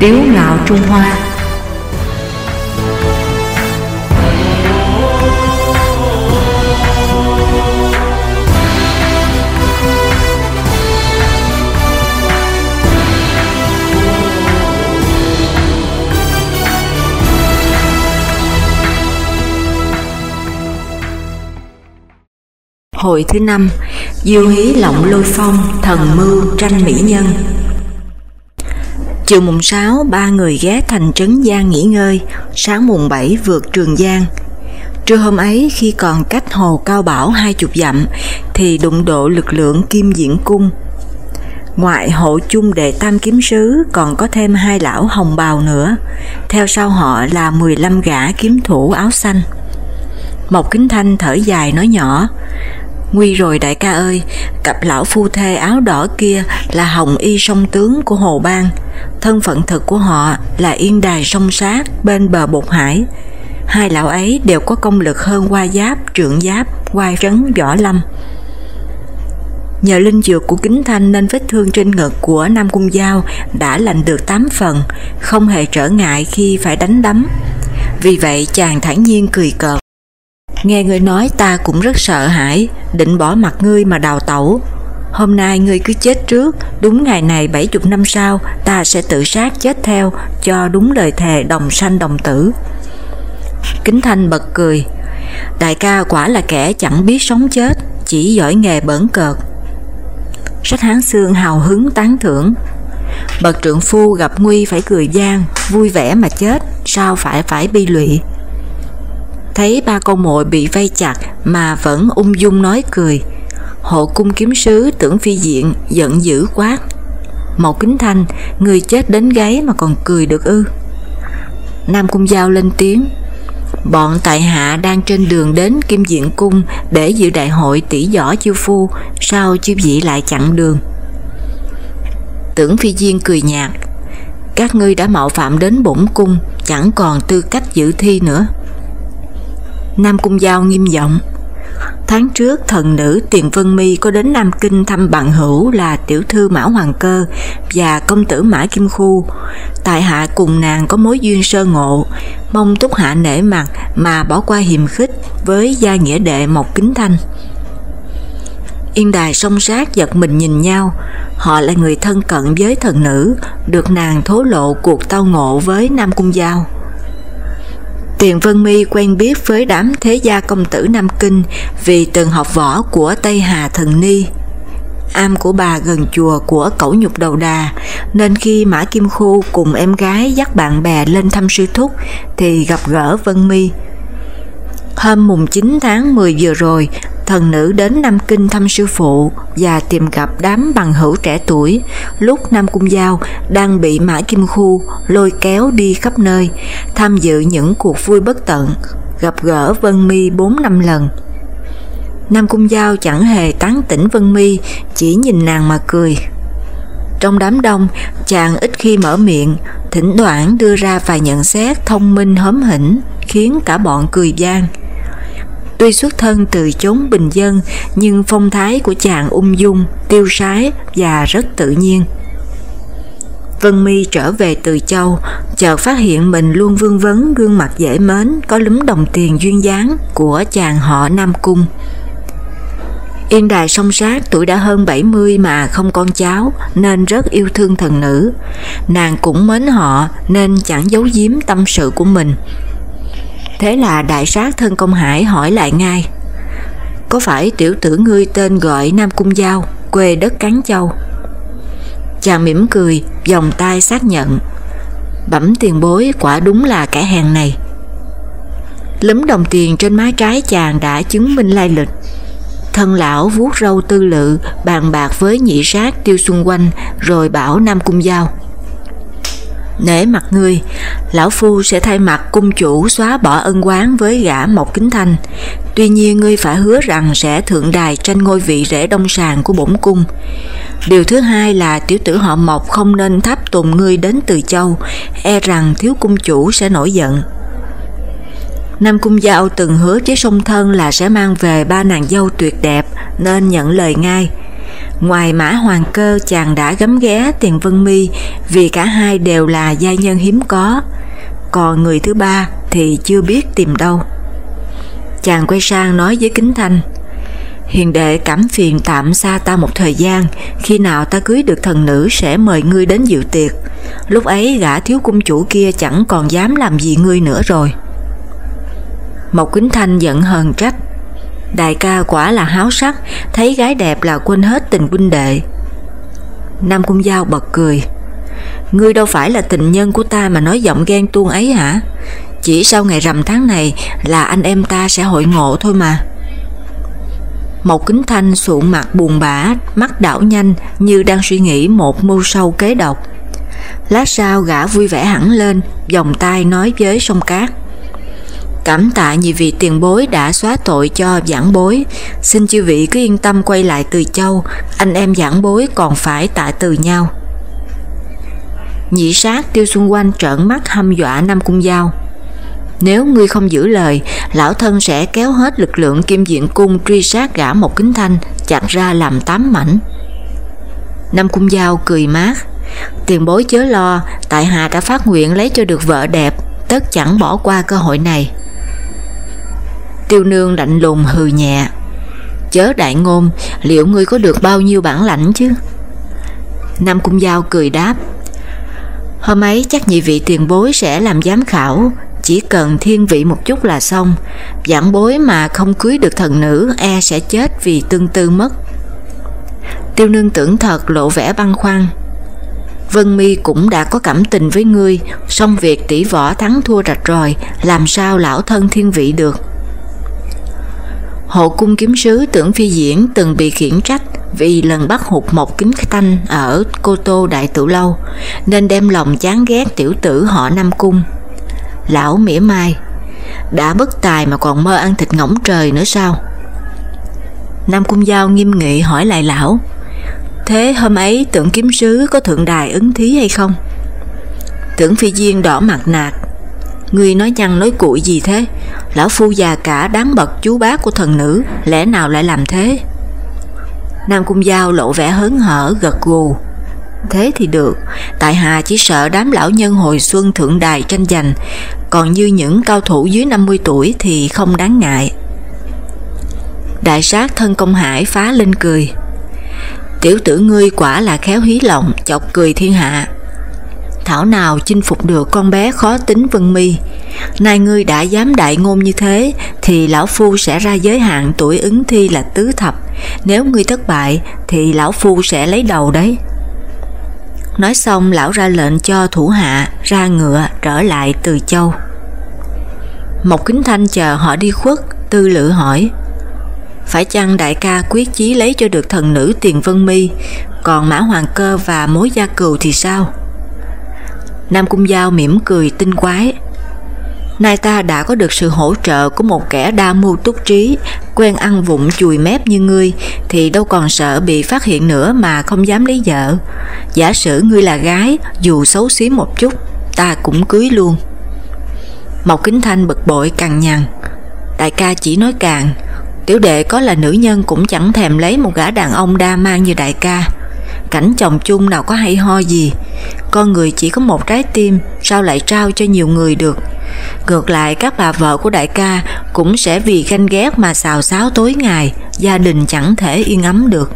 Tiếu ngạo Trung Hoa. Hội thứ năm Diêu hí lộng lôi phong, Thần mưu tranh mỹ nhân. Chiều mùng 6 Ba người ghé thành trấn Giang nghỉ ngơi. Sáng mùng 7 vượt Trường Giang. Trưa hôm ấy khi còn cách hồ Cao Bảo hai chục dặm Thì đụng độ lực lượng Kim Diễn Cung. Ngoại hộ chung đệ tam kiếm sứ còn có thêm hai lão hồng bào nữa, theo sau họ là 15 gã kiếm thủ áo xanh. Một kính thanh thở dài nói nhỏ, Nguy rồi đại ca ơi, cặp lão phu thê áo đỏ kia là hồng y sông tướng của Hồ Bang. Thân phận thực của họ là yên đài sông sát bên bờ bột hải. Hai lão ấy đều có công lực hơn qua Giáp, Trượng Giáp, qua Trấn, Võ Lâm. Nhờ linh dược của kính thanh nên vết thương trên ngực của Nam Cung Giao đã lành được 8 phần, không hề trở ngại khi phải đánh đấm. Vì vậy chàng thản nhiên cười cợt. Nghe ngươi nói ta cũng rất sợ hãi, định bỏ mặt ngươi mà đào tẩu. Hôm nay ngươi cứ chết trước, đúng ngày này bảy chục năm sau, ta sẽ tự sát chết theo, cho đúng lời thề đồng sanh đồng tử. Kính Thanh bật cười, đại ca quả là kẻ chẳng biết sống chết, chỉ giỏi nghề bẩn cợt. Sách Hán Xương hào hứng tán thưởng, bậc trượng phu gặp nguy phải cười gian, vui vẻ mà chết, sao phải phải bi lụy. Thấy ba con mồi bị vây chặt mà vẫn ung dung nói cười. Hộ cung kiếm sứ tưởng phi diện giận dữ quát. Mậu kính thanh, người chết đến gáy mà còn cười được ư. Nam Cung Giao lên tiếng. Bọn tại hạ đang trên đường đến Kim Diện Cung để dự đại hội tỷ võ chiêu phu, sao chiêu dị lại chặn đường. Tưởng phi diên cười nhạt, các ngươi đã mạo phạm đến bổn cung, chẳng còn tư cách dự thi nữa. Nam Cung Giao nghiêm giọng Tháng trước thần nữ Tiền Vân Mi có đến Nam Kinh thăm bạn hữu là tiểu thư Mã Hoàng Cơ và công tử Mã Kim Khu. Tại hạ cùng nàng có mối duyên sơ ngộ, mong túc hạ nể mặt mà bỏ qua hiềm khích với gia nghĩa đệ Mộc Kính Thanh. Yên đài song sát giật mình nhìn nhau, họ là người thân cận với thần nữ, được nàng thố lộ cuộc tao ngộ với Nam Cung Giao. Tiền Vân Mi quen biết với đám thế gia công tử Nam Kinh vì từng học võ của Tây Hà Thần Ni. Am của bà gần chùa của cẩu nhục đầu đà, nên khi Mã Kim Khu cùng em gái dắt bạn bè lên thăm sư thúc thì gặp gỡ Vân Mi. Hôm mùng 9 tháng 10 vừa rồi, thần nữ đến Nam Kinh thăm sư phụ và tìm gặp đám bằng hữu trẻ tuổi lúc Nam Cung Giao đang bị Mã Kim Khu lôi kéo đi khắp nơi, tham dự những cuộc vui bất tận, gặp gỡ Vân Mi 4 năm lần. Nam Cung Giao chẳng hề tán tỉnh Vân Mi, chỉ nhìn nàng mà cười. Trong đám đông, chàng ít khi mở miệng, thỉnh thoảng đưa ra vài nhận xét thông minh hóm hỉnh, khiến cả bọn cười gian. Tuy xuất thân từ chốn bình dân, nhưng phong thái của chàng ung dung, tiêu sái và rất tự nhiên. Vân Mi trở về từ châu, chợt phát hiện mình luôn vương vấn gương mặt dễ mến, có lúm đồng tiền duyên dáng của chàng họ Nam Cung. Yên đài song sát tuổi đã hơn 70 mà không con cháu nên rất yêu thương thần nữ. Nàng cũng mến họ nên chẳng giấu giếm tâm sự của mình. Thế là đại sát thân công hải hỏi lại ngay, Có phải tiểu tử ngươi tên gọi Nam Cung Giao, Quê đất Cán Châu? Chàng mỉm cười, Vòng tay xác nhận, Bẩm tiền bối, quả đúng là kẻ hèn này. Lấm đồng tiền trên mái trái chàng đã chứng minh lai lịch. Thân lão vuốt râu tư lự, Bàn bạc với nhị sát tiêu xung quanh, Rồi bảo Nam Cung Giao Nể mặt ngươi, lão phu sẽ thay mặt cung chủ xóa bỏ ân quán với gã Mộc Kính Thanh. Tuy nhiên ngươi phải hứa rằng sẽ thượng đài tranh ngôi vị rễ đông sàng của bổn cung. Điều thứ hai là tiểu tử họ Mộc không nên tháp tùng ngươi đến từ châu, e rằng thiếu cung chủ sẽ nổi giận. Nam Cung Giao từng hứa với song thân là sẽ mang về ba nàng dâu tuyệt đẹp nên nhận lời ngay. Ngoài Mã Hoàng Cơ chàng đã gấm ghé Tiền Vân Mi vì cả hai đều là gia nhân hiếm có, còn người thứ ba thì chưa biết tìm đâu. Chàng quay sang nói với Kính Thanh, Hiền đệ cảm phiền tạm xa ta một thời gian, khi nào ta cưới được thần nữ sẽ mời ngươi đến dự tiệc. Lúc ấy gã thiếu cung chủ kia chẳng còn dám làm gì ngươi nữa rồi. Mộc Kính Thanh giận hờn trách. Đại ca quả là háo sắc, thấy gái đẹp là quên hết tình huynh đệ. Nam Cung Giao bật cười. Ngươi đâu phải là tình nhân của ta mà nói giọng ghen tuông ấy hả? Chỉ sau ngày rằm tháng này là anh em ta sẽ hội ngộ thôi mà. Một Kính Thanh sụn mặt buồn bã, mắt đảo nhanh như đang suy nghĩ một mưu sâu kế độc. Lát sau gã vui vẻ hẳn lên, vòng tay nói với sông cát. Cảm tạ nhị vị tiền bối đã xóa tội cho giảng bối, xin chư vị cứ yên tâm quay lại từ châu, anh em giảng bối còn phải tạ từ nhau. Nhị sát tiêu xung quanh trợn mắt hâm dọa Nam Cung Giao. Nếu ngươi không giữ lời, lão thân sẽ kéo hết lực lượng kim diện cung truy sát gã một kính thanh, chặt ra làm tám mảnh. Nam Cung Giao cười mát, tiền bối chớ lo, tại hạ đã phát nguyện lấy cho được vợ đẹp, tất chẳng bỏ qua cơ hội này. Tiêu nương lạnh lùng hừ nhẹ, chớ đại ngôn, liệu ngươi có được bao nhiêu bản lãnh chứ? Nam Cung Giao cười đáp, Hôm ấy chắc nhị vị tiền bối sẽ làm giám khảo, chỉ cần thiên vị một chút là xong, giảng bối mà không cưới được thần nữ e sẽ chết vì tương tư mất. Tiêu nương tưởng thật lộ vẻ băn khoăn. Vân Mi cũng đã có cảm tình với ngươi, song việc tỷ võ thắng thua rạch rồi, làm sao lão thân thiên vị được. Hộ cung kiếm sứ tưởng phi diễn từng bị khiển trách vì lần bắt hụt một kính thanh ở Cô Tô Đại Tử Lâu, nên đem lòng chán ghét tiểu tử họ Nam Cung. Lão mỉa mai, đã bất tài mà còn mơ ăn thịt ngỗng trời nữa sao? Nam Cung Giao nghiêm nghị hỏi lại lão, thế hôm ấy tưởng kiếm sứ có thượng đài ứng thí hay không? Tưởng phi duyên đỏ mặt nạt, Ngươi nói nhăn nói cuội gì thế? Lão phu già cả đáng bậc chú bác của thần nữ, lẽ nào lại làm thế? Nam Cung Giao lộ vẻ hớn hở gật gù. Thế thì được, tại Hà chỉ sợ đám lão nhân hồi xuân thượng đài tranh giành, còn như những cao thủ dưới 50 tuổi thì không đáng ngại. Đại sát thân công hải phá lên cười. Tiểu tử ngươi quả là khéo hí lộng, chọc cười thiên hạ thảo nào chinh phục được con bé khó tính Vân Mi. Nay ngươi đã dám đại ngôn như thế, thì lão phu sẽ ra giới hạn tuổi ứng thi là tứ thập. Nếu ngươi thất bại, thì lão phu sẽ lấy đầu đấy. Nói xong lão ra lệnh cho thủ hạ ra ngựa trở lại từ châu. Một kính thanh chờ họ đi khuất, tư lự hỏi. Phải chăng đại ca quyết chí lấy cho được thần nữ tiền vân mi, còn mã hoàng cơ và mối gia cừu thì sao? Nam Cung Giao mỉm cười tinh quái. Nay ta đã có được sự hỗ trợ của một kẻ đa mưu túc trí, quen ăn vụng chùi mép như ngươi, thì đâu còn sợ bị phát hiện nữa mà không dám lấy vợ. Giả sử ngươi là gái, dù xấu xí một chút, ta cũng cưới luôn. Mộc Kính Thanh bực bội càng nhằn. Đại ca chỉ nói càng, tiểu đệ có là nữ nhân cũng chẳng thèm lấy một gã đàn ông đa mang như đại ca cảnh chồng chung nào có hay ho gì. Con người chỉ có một trái tim, sao lại trao cho nhiều người được. Ngược lại các bà vợ của đại ca cũng sẽ vì ganh ghét mà xào xáo tối ngày, gia đình chẳng thể yên ấm được.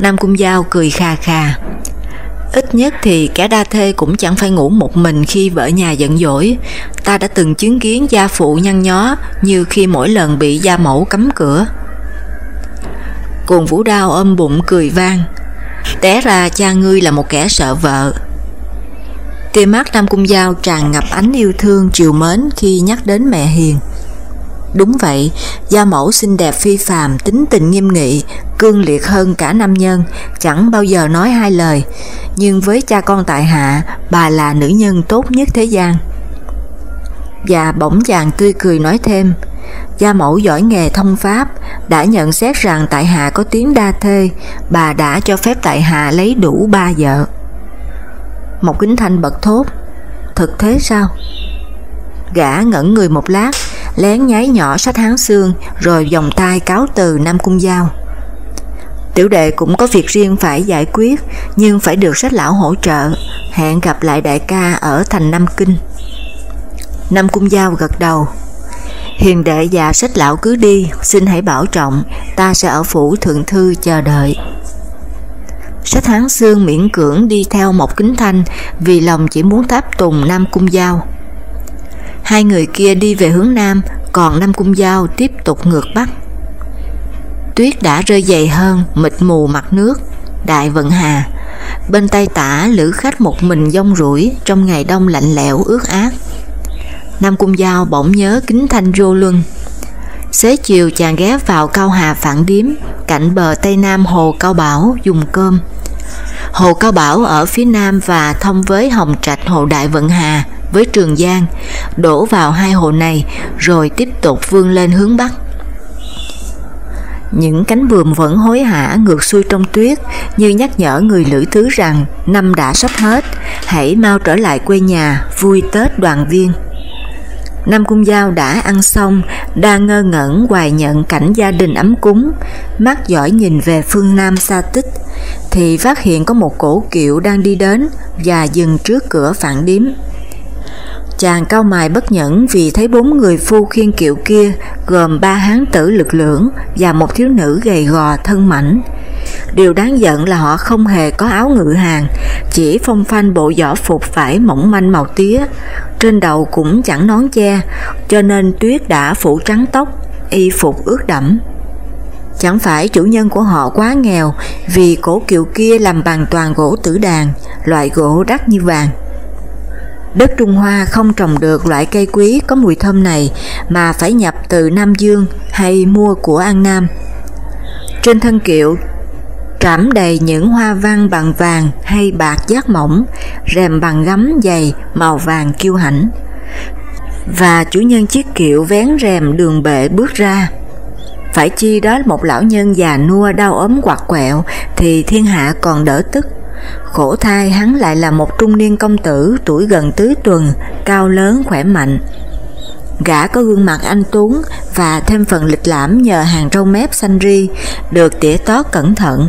Nam Cung Giao cười khà khà, Ít nhất thì kẻ đa thê cũng chẳng phải ngủ một mình khi vợ nhà giận dỗi. Ta đã từng chứng kiến gia phụ nhăn nhó như khi mỗi lần bị gia mẫu cấm cửa. Cuồng vũ đao ôm bụng cười vang Té ra cha ngươi là một kẻ sợ vợ Tia mắt Nam Cung Giao tràn ngập ánh yêu thương triều mến khi nhắc đến mẹ hiền Đúng vậy, gia mẫu xinh đẹp phi phàm, tính tình nghiêm nghị, cương liệt hơn cả nam nhân, chẳng bao giờ nói hai lời. Nhưng với cha con tại hạ, bà là nữ nhân tốt nhất thế gian. Và bỗng chàng tươi cười nói thêm, Gia mẫu giỏi nghề thông pháp, đã nhận xét rằng tại hạ có tiếng đa thê, bà đã cho phép tại hạ lấy đủ ba vợ. Một kính thanh bật thốt, thực thế sao? Gã ngẩn người một lát, lén nháy nhỏ sách hán xương rồi vòng tay cáo từ Nam Cung Giao. Tiểu đệ cũng có việc riêng phải giải quyết, nhưng phải được sách lão hỗ trợ, hẹn gặp lại đại ca ở thành Nam Kinh. Nam Cung Giao gật đầu. Hiền đệ và sách lão cứ đi, xin hãy bảo trọng, ta sẽ ở phủ thượng thư chờ đợi. Sách Hán Sương miễn cưỡng đi theo một kính thanh vì lòng chỉ muốn tháp tùng Nam Cung Giao. Hai người kia đi về hướng Nam, còn Nam Cung Giao tiếp tục ngược Bắc. Tuyết đã rơi dày hơn, mịt mù mặt nước, đại vận hà. Bên tay tả lữ khách một mình dông rủi trong ngày đông lạnh lẽo ướt át. Nam Cung Giao bỗng nhớ kính thanh rô luân. Xế chiều chàng ghé vào Cao Hà Phản Điếm, cạnh bờ Tây Nam Hồ Cao Bảo dùng cơm. Hồ Cao Bảo ở phía nam và thông với Hồng Trạch Hồ Đại Vận Hà với Trường Giang, đổ vào hai hồ này rồi tiếp tục vươn lên hướng Bắc. Những cánh buồm vẫn hối hả ngược xuôi trong tuyết như nhắc nhở người lữ thứ rằng năm đã sắp hết, hãy mau trở lại quê nhà, vui Tết đoàn viên. Nam Cung Giao đã ăn xong, đang ngơ ngẩn hoài nhận cảnh gia đình ấm cúng, mắt giỏi nhìn về phương Nam xa tích, thì phát hiện có một cổ kiệu đang đi đến và dừng trước cửa phản điếm. Chàng cao mài bất nhẫn vì thấy bốn người phu khiên kiệu kia gồm ba hán tử lực lưỡng và một thiếu nữ gầy gò thân mảnh. Điều đáng giận là họ không hề có áo ngự hàng, chỉ phong phanh bộ vỏ phục phải mỏng manh màu tía, trên đầu cũng chẳng nón che, cho nên tuyết đã phủ trắng tóc, y phục ướt đẫm. Chẳng phải chủ nhân của họ quá nghèo vì cổ kiệu kia làm bằng toàn gỗ tử đàn, loại gỗ đắt như vàng. Đất Trung Hoa không trồng được loại cây quý có mùi thơm này mà phải nhập từ Nam Dương hay mua của An Nam. Trên thân kiệu trảm đầy những hoa văn bằng vàng hay bạc giác mỏng, rèm bằng gấm dày màu vàng kiêu hãnh. Và chủ nhân chiếc kiệu vén rèm đường bệ bước ra. Phải chi đó một lão nhân già nua đau ốm quạt quẹo thì thiên hạ còn đỡ tức. Khổ thai hắn lại là một trung niên công tử tuổi gần tứ tuần, cao lớn khỏe mạnh. Gã có gương mặt anh Tuấn và thêm phần lịch lãm nhờ hàng râu mép xanh ri, được tỉa tót cẩn thận.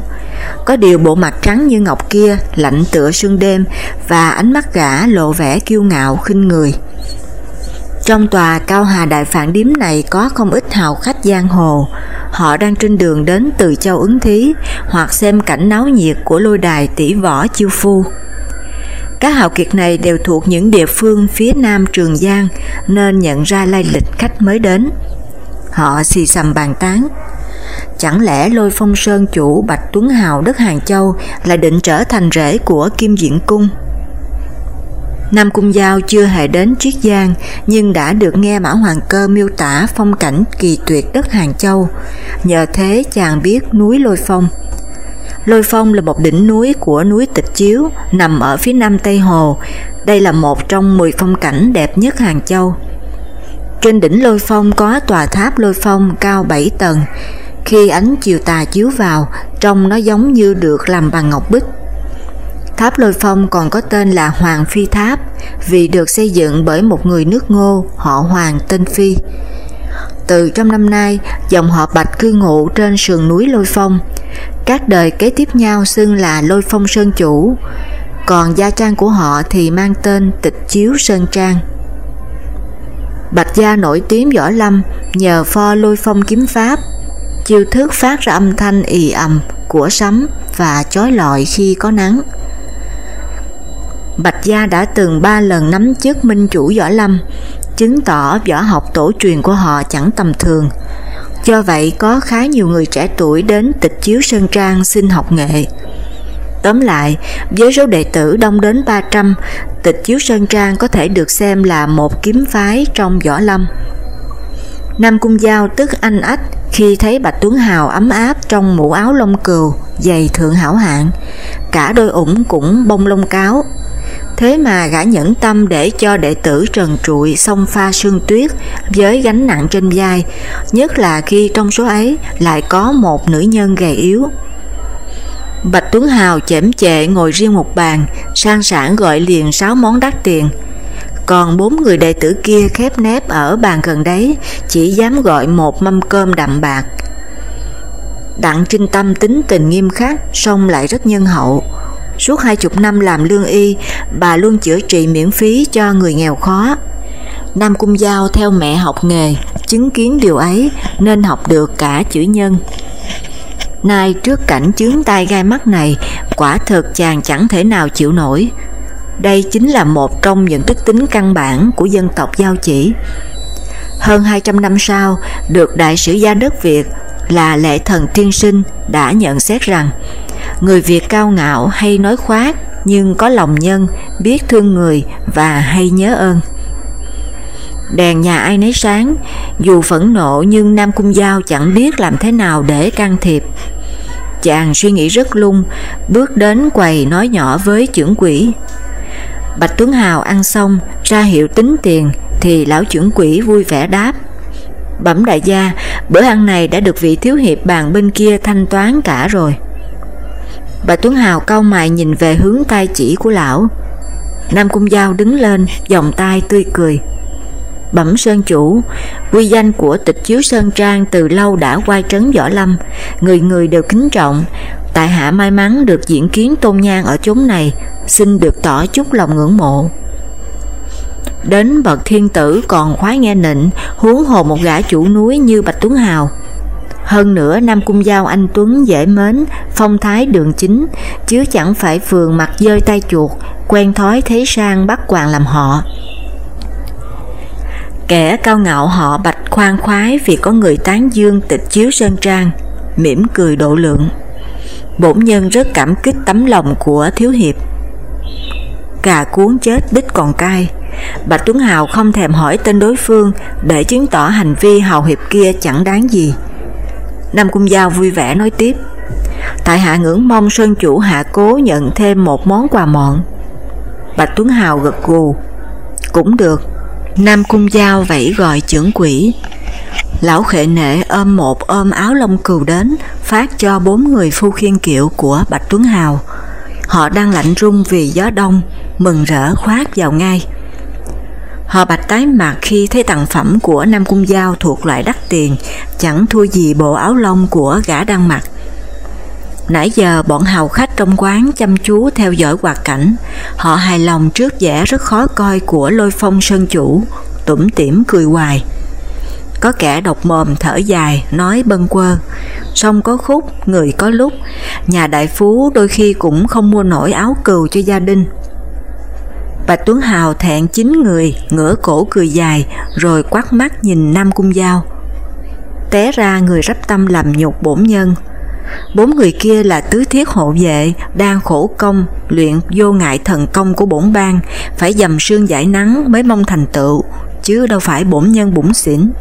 Có điều bộ mặt trắng như ngọc kia lạnh tựa sương đêm và ánh mắt gã lộ vẻ kiêu ngạo khinh người. Trong tòa Cao Hà Đại Phản Điếm này có không ít hào khách giang hồ, họ đang trên đường đến từ châu ứng thí hoặc xem cảnh náo nhiệt của lôi đài tỷ võ chiêu phu. Các hào kiệt này đều thuộc những địa phương phía nam Trường Giang nên nhận ra lai lịch khách mới đến. Họ xì xầm bàn tán. Chẳng lẽ lôi phong sơn chủ Bạch Tuấn Hào đất Hàng Châu là định trở thành rễ của Kim Diện Cung? Nam Cung Giao chưa hề đến Triết Giang nhưng đã được nghe Mã Hoàng Cơ miêu tả phong cảnh kỳ tuyệt đất Hàng Châu, nhờ thế chàng biết núi Lôi Phong. Lôi Phong là một đỉnh núi của núi Tịch Chiếu nằm ở phía nam Tây Hồ, đây là một trong 10 phong cảnh đẹp nhất Hàng Châu. Trên đỉnh Lôi Phong có tòa tháp Lôi Phong cao 7 tầng, khi ánh chiều tà chiếu vào, trông nó giống như được làm bằng ngọc bích. Tháp Lôi Phong còn có tên là Hoàng Phi Tháp vì được xây dựng bởi một người nước ngô họ Hoàng tên Phi. Từ trong năm nay, dòng họ Bạch cư ngụ trên sườn núi Lôi Phong. Các đời kế tiếp nhau xưng là Lôi Phong Sơn Chủ, còn gia trang của họ thì mang tên Tịch Chiếu Sơn Trang. Bạch Gia nổi tiếng võ lâm nhờ pho lôi phong kiếm pháp, chiêu thức phát ra âm thanh ì ầm của sấm và chói lọi khi có nắng. Bạch Gia đã từng ba lần nắm chức minh chủ võ lâm, chứng tỏ võ học tổ truyền của họ chẳng tầm thường. Do vậy có khá nhiều người trẻ tuổi đến tịch chiếu Sơn Trang xin học nghệ. Tóm lại, với số đệ tử đông đến 300, tịch chiếu Sơn Trang có thể được xem là một kiếm phái trong võ lâm. Nam Cung Giao tức anh ách khi thấy Bạch Tuấn Hào ấm áp trong mũ áo lông cừu, giày thượng hảo hạng, cả đôi ủng cũng bông lông cáo, Thế mà gã nhẫn tâm để cho đệ tử trần trụi xông pha sương tuyết với gánh nặng trên vai, nhất là khi trong số ấy lại có một nữ nhân gầy yếu. Bạch Tuấn Hào chễm chệ ngồi riêng một bàn, sang sản gọi liền sáu món đắt tiền. Còn bốn người đệ tử kia khép nép ở bàn gần đấy, chỉ dám gọi một mâm cơm đậm bạc. Đặng Trinh Tâm tính tình nghiêm khắc, song lại rất nhân hậu. Suốt hai chục năm làm lương y, bà luôn chữa trị miễn phí cho người nghèo khó. Nam Cung Giao theo mẹ học nghề, chứng kiến điều ấy nên học được cả chữ nhân. Nay trước cảnh chướng tai gai mắt này, quả thực chàng chẳng thể nào chịu nổi. Đây chính là một trong những đức tính căn bản của dân tộc Giao chỉ. Hơn 200 năm sau, được đại sử gia đất Việt là lệ thần tiên sinh đã nhận xét rằng người Việt cao ngạo hay nói khoác nhưng có lòng nhân, biết thương người và hay nhớ ơn. Đèn nhà ai nấy sáng, dù phẫn nộ nhưng Nam Cung Giao chẳng biết làm thế nào để can thiệp. Chàng suy nghĩ rất lung, bước đến quầy nói nhỏ với trưởng quỷ. Bạch Tuấn Hào ăn xong, ra hiệu tính tiền, thì lão trưởng quỷ vui vẻ đáp. Bẩm đại gia, bữa ăn này đã được vị thiếu hiệp bàn bên kia thanh toán cả rồi. Bà Tuấn Hào cau mày nhìn về hướng tay chỉ của lão. Nam Cung Giao đứng lên, vòng tay tươi cười. Bẩm Sơn Chủ, quy danh của tịch chiếu Sơn Trang từ lâu đã quay trấn Võ Lâm, người người đều kính trọng. Tại hạ may mắn được diễn kiến tôn nhang ở chốn này, xin được tỏ chút lòng ngưỡng mộ. Đến bậc thiên tử còn khoái nghe nịnh, huống hồ một gã chủ núi như Bạch Tuấn Hào. Hơn nữa Nam Cung Giao anh Tuấn dễ mến, phong thái đường chính, chứ chẳng phải phường mặt dơi tay chuột, quen thói thế sang bắt quàng làm họ. Kẻ cao ngạo họ bạch khoan khoái vì có người tán dương tịch chiếu sơn trang, mỉm cười độ lượng. Bổn nhân rất cảm kích tấm lòng của thiếu hiệp. Cà cuốn chết đích còn cay, Bạch Tuấn Hào không thèm hỏi tên đối phương để chứng tỏ hành vi hào hiệp kia chẳng đáng gì. Nam Cung Giao vui vẻ nói tiếp, Tại hạ ngưỡng mong Sơn Chủ hạ cố nhận thêm một món quà mọn. Bạch Tuấn Hào gật gù, cũng được. Nam Cung Giao vẫy gọi trưởng quỷ. Lão khệ nệ ôm một ôm áo lông cừu đến, phát cho bốn người phu khiên kiệu của Bạch Tuấn Hào. Họ đang lạnh rung vì gió đông, mừng rỡ khoát vào ngay. Họ bạch tái mặt khi thấy tặng phẩm của Nam Cung Giao thuộc loại đắt tiền, chẳng thua gì bộ áo lông của gã đang mặc. Nãy giờ bọn hào khách trong quán chăm chú theo dõi hoạt cảnh, họ hài lòng trước vẻ rất khó coi của lôi phong sơn chủ, tủm tỉm cười hoài. Có kẻ độc mồm thở dài, nói bâng quơ, sông có khúc, người có lúc, nhà đại phú đôi khi cũng không mua nổi áo cừu cho gia đình. Bạch Tuấn Hào thẹn chín người, ngửa cổ cười dài, rồi quát mắt nhìn Nam Cung Giao. Té ra người rắp tâm làm nhục bổn nhân. Bốn người kia là tứ thiết hộ vệ, đang khổ công, luyện vô ngại thần công của bổn bang, phải dầm sương giải nắng mới mong thành tựu, chứ đâu phải bổn nhân bụng xỉn.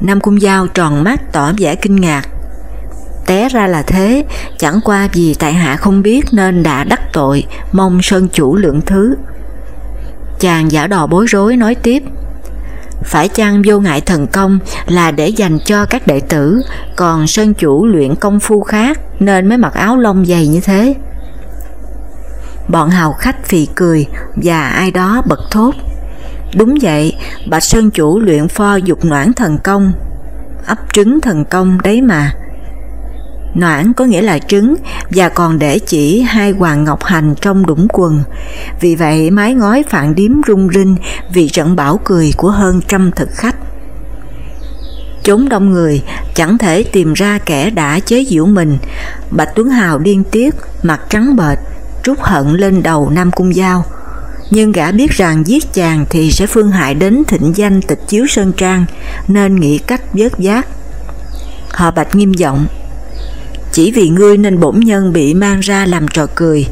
Nam Cung Giao tròn mắt tỏ vẻ kinh ngạc, té ra là thế, chẳng qua vì tại hạ không biết nên đã đắc tội, mong Sơn Chủ lượng thứ. Chàng giả đò bối rối nói tiếp, phải chăng vô ngại thần công là để dành cho các đệ tử, còn Sơn Chủ luyện công phu khác nên mới mặc áo lông dày như thế. Bọn hào khách phì cười và ai đó bật thốt. Đúng vậy, Bạch Sơn Chủ luyện pho dục noãn thần công, ấp trứng thần công đấy mà. Noãn có nghĩa là trứng và còn để chỉ hai hoàng ngọc hành trong đũng quần. Vì vậy mái ngói phạn điếm rung rinh vì trận bảo cười của hơn trăm thực khách. Chốn đông người chẳng thể tìm ra kẻ đã chế giễu mình. Bạch Tuấn Hào điên tiết, mặt trắng bệch, trút hận lên đầu Nam Cung Giao. Nhưng gã biết rằng giết chàng thì sẽ phương hại đến thịnh danh tịch chiếu Sơn Trang, nên nghĩ cách vớt giác. Họ bạch nghiêm giọng, chỉ vì ngươi nên bổn nhân bị mang ra làm trò cười.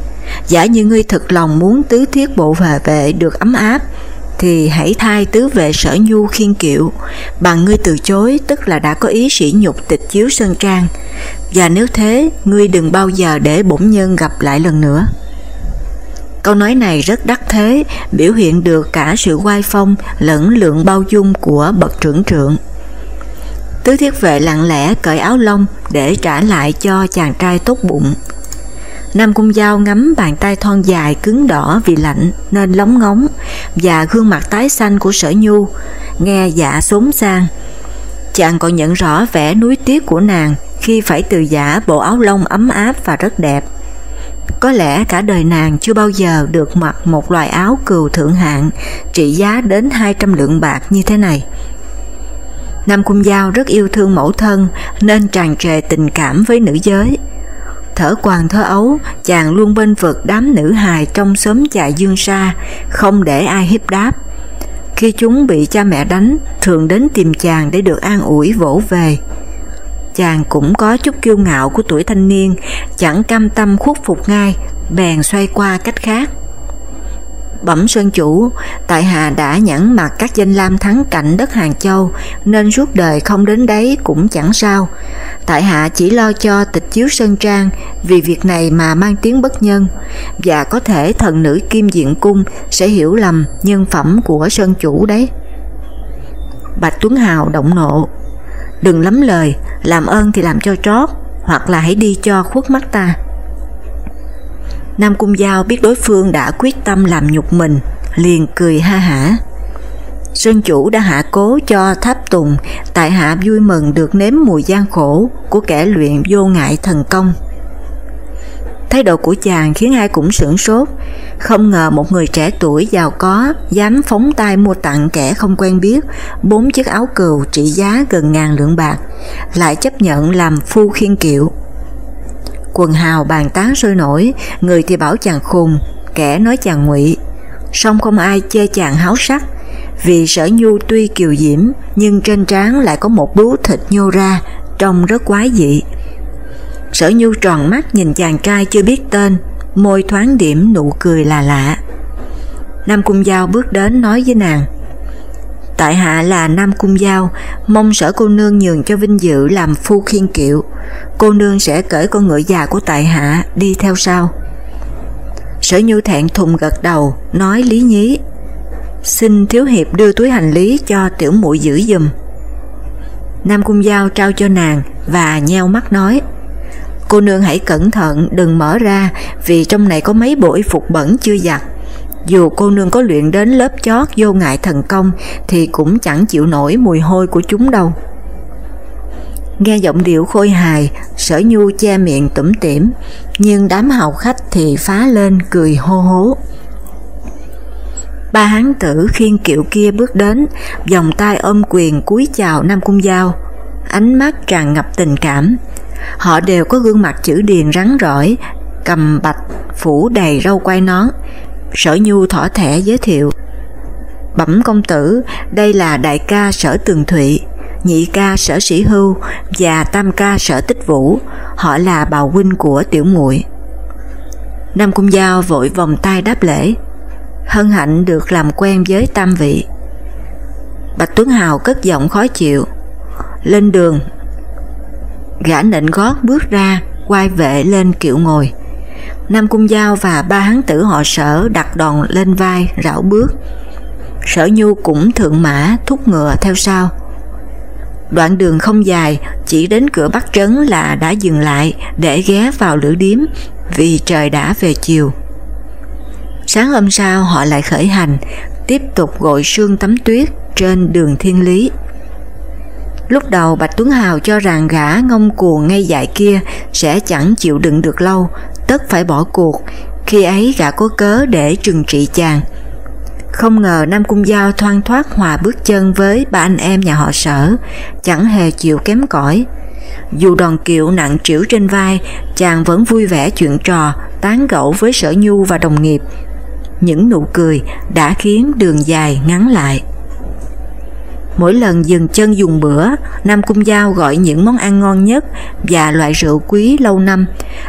Giả như ngươi thật lòng muốn tứ thiết bộ vệ vệ được ấm áp, thì hãy thay tứ vệ sở nhu khiên kiệu, bằng ngươi từ chối tức là đã có ý sỉ nhục tịch chiếu sơn trang, và nếu thế, ngươi đừng bao giờ để bổn nhân gặp lại lần nữa. Câu nói này rất đắc thế, biểu hiện được cả sự oai phong lẫn lượng bao dung của bậc trưởng trượng. Tứ thiết vệ lặng lẽ cởi áo lông để trả lại cho chàng trai tốt bụng. Nam Cung Giao ngắm bàn tay thon dài cứng đỏ vì lạnh nên lóng ngóng và gương mặt tái xanh của sở nhu, nghe dạ xốn sang. Chàng còn nhận rõ vẻ núi tiếc của nàng khi phải từ giả bộ áo lông ấm áp và rất đẹp. Có lẽ cả đời nàng chưa bao giờ được mặc một loại áo cừu thượng hạng trị giá đến 200 lượng bạc như thế này. Nam Cung Giao rất yêu thương mẫu thân nên tràn trề tình cảm với nữ giới. Thở quàng thơ ấu, chàng luôn bên vực đám nữ hài trong xóm trại dương sa, không để ai hiếp đáp. Khi chúng bị cha mẹ đánh, thường đến tìm chàng để được an ủi vỗ về. Chàng cũng có chút kiêu ngạo của tuổi thanh niên, chẳng cam tâm khuất phục ngay, bèn xoay qua cách khác. Bẩm Sơn Chủ, tại Hạ đã nhẫn mặt các danh lam thắng cảnh đất Hàng Châu nên suốt đời không đến đấy cũng chẳng sao. Tại Hạ chỉ lo cho tịch chiếu Sơn Trang vì việc này mà mang tiếng bất nhân và có thể thần nữ Kim Diện Cung sẽ hiểu lầm nhân phẩm của Sơn Chủ đấy. Bạch Tuấn Hào động nộ Đừng lắm lời, làm ơn thì làm cho trót hoặc là hãy đi cho khuất mắt ta. Nam Cung Giao biết đối phương đã quyết tâm làm nhục mình, liền cười ha hả. Sơn chủ đã hạ cố cho tháp tùng, tại hạ vui mừng được nếm mùi gian khổ của kẻ luyện vô ngại thần công. Thái độ của chàng khiến ai cũng sửng sốt, không ngờ một người trẻ tuổi giàu có dám phóng tay mua tặng kẻ không quen biết bốn chiếc áo cừu trị giá gần ngàn lượng bạc, lại chấp nhận làm phu khiên kiệu. Quần hào bàn tán sôi nổi, người thì bảo chàng khùng, kẻ nói chàng ngụy, song không ai chê chàng háo sắc, vì sở nhu tuy kiều diễm nhưng trên trán lại có một bú thịt nhô ra, trông rất quái dị. Sở nhu tròn mắt nhìn chàng trai chưa biết tên, môi thoáng điểm nụ cười là lạ. Nam Cung Giao bước đến nói với nàng, Tại hạ là Nam Cung Giao, mong sở cô nương nhường cho vinh dự làm phu khiên kiệu, cô nương sẽ cởi con ngựa già của tại hạ đi theo sau. Sở Nhu thẹn thùng gật đầu, nói lý nhí, xin thiếu hiệp đưa túi hành lý cho tiểu muội giữ giùm. Nam Cung Giao trao cho nàng và nheo mắt nói, cô nương hãy cẩn thận đừng mở ra vì trong này có mấy bộ y phục bẩn chưa giặt. Dù cô nương có luyện đến lớp chót vô ngại thần công thì cũng chẳng chịu nổi mùi hôi của chúng đâu. Nghe giọng điệu khôi hài, sở nhu che miệng tủm tỉm, nhưng đám hầu khách thì phá lên cười hô hố. Ba hán tử khiên kiệu kia bước đến, vòng tay ôm quyền cúi chào Nam Cung Giao, ánh mắt tràn ngập tình cảm. Họ đều có gương mặt chữ điền rắn rỏi, cầm bạch, phủ đầy râu quai nón. Sở Nhu thỏ thẻ giới thiệu. Bẩm công tử, đây là đại ca sở tường thụy, nhị ca sở sĩ hưu và tam ca sở tích vũ, họ là bào huynh của tiểu muội. Nam Cung Giao vội vòng tay đáp lễ, hân hạnh được làm quen với tam vị. Bạch Tuấn Hào cất giọng khó chịu, lên đường. Gã nịnh gót bước ra, quay vệ lên kiệu ngồi. Nam Cung Giao và ba hán tử họ sở đặt đòn lên vai, rảo bước. Sở Nhu cũng thượng mã thúc ngựa theo sau. Đoạn đường không dài, chỉ đến cửa Bắc Trấn là đã dừng lại để ghé vào lửa điếm vì trời đã về chiều. Sáng hôm sau họ lại khởi hành, tiếp tục gội sương tắm tuyết trên đường thiên lý. Lúc đầu Bạch Tuấn Hào cho rằng gã ngông cuồng ngay dại kia sẽ chẳng chịu đựng được lâu, tất phải bỏ cuộc, khi ấy gã có cớ để trừng trị chàng. Không ngờ Nam Cung Giao thoang thoát hòa bước chân với ba anh em nhà họ sở, chẳng hề chịu kém cỏi. Dù đòn kiệu nặng trĩu trên vai, chàng vẫn vui vẻ chuyện trò, tán gẫu với sở nhu và đồng nghiệp. Những nụ cười đã khiến đường dài ngắn lại. Mỗi lần dừng chân dùng bữa, Nam Cung Giao gọi những món ăn ngon nhất và loại rượu quý lâu năm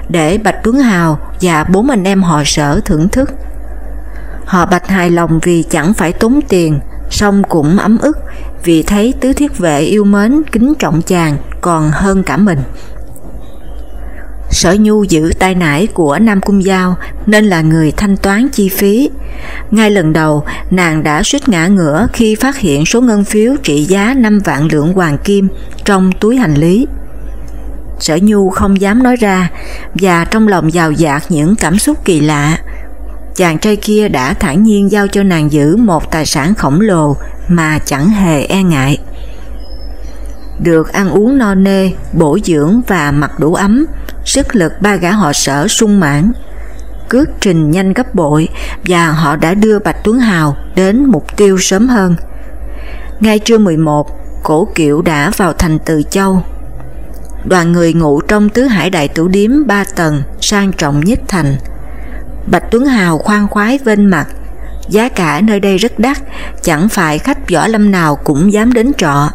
để Bạch Tuấn Hào và bốn anh em họ sở thưởng thức. Họ bạch hài lòng vì chẳng phải tốn tiền, song cũng ấm ức vì thấy tứ thiết vệ yêu mến kính trọng chàng còn hơn cả mình. Sở Nhu giữ tay nải của Nam Cung Giao nên là người thanh toán chi phí. Ngay lần đầu, nàng đã suýt ngã ngửa khi phát hiện số ngân phiếu trị giá 5 vạn lượng hoàng kim trong túi hành lý. Sở Nhu không dám nói ra và trong lòng giàu dạt những cảm xúc kỳ lạ chàng trai kia đã thản nhiên giao cho nàng giữ một tài sản khổng lồ mà chẳng hề e ngại được ăn uống no nê, bổ dưỡng và mặc đủ ấm, sức lực ba gã họ sở sung mãn. Cước trình nhanh gấp bội và họ đã đưa Bạch Tuấn Hào đến mục tiêu sớm hơn. Ngay trưa 11, cổ kiệu đã vào thành Từ Châu. Đoàn người ngủ trong tứ hải đại tử điếm ba tầng sang trọng nhất thành. Bạch Tuấn Hào khoan khoái vên mặt, giá cả nơi đây rất đắt, chẳng phải khách võ lâm nào cũng dám đến trọ.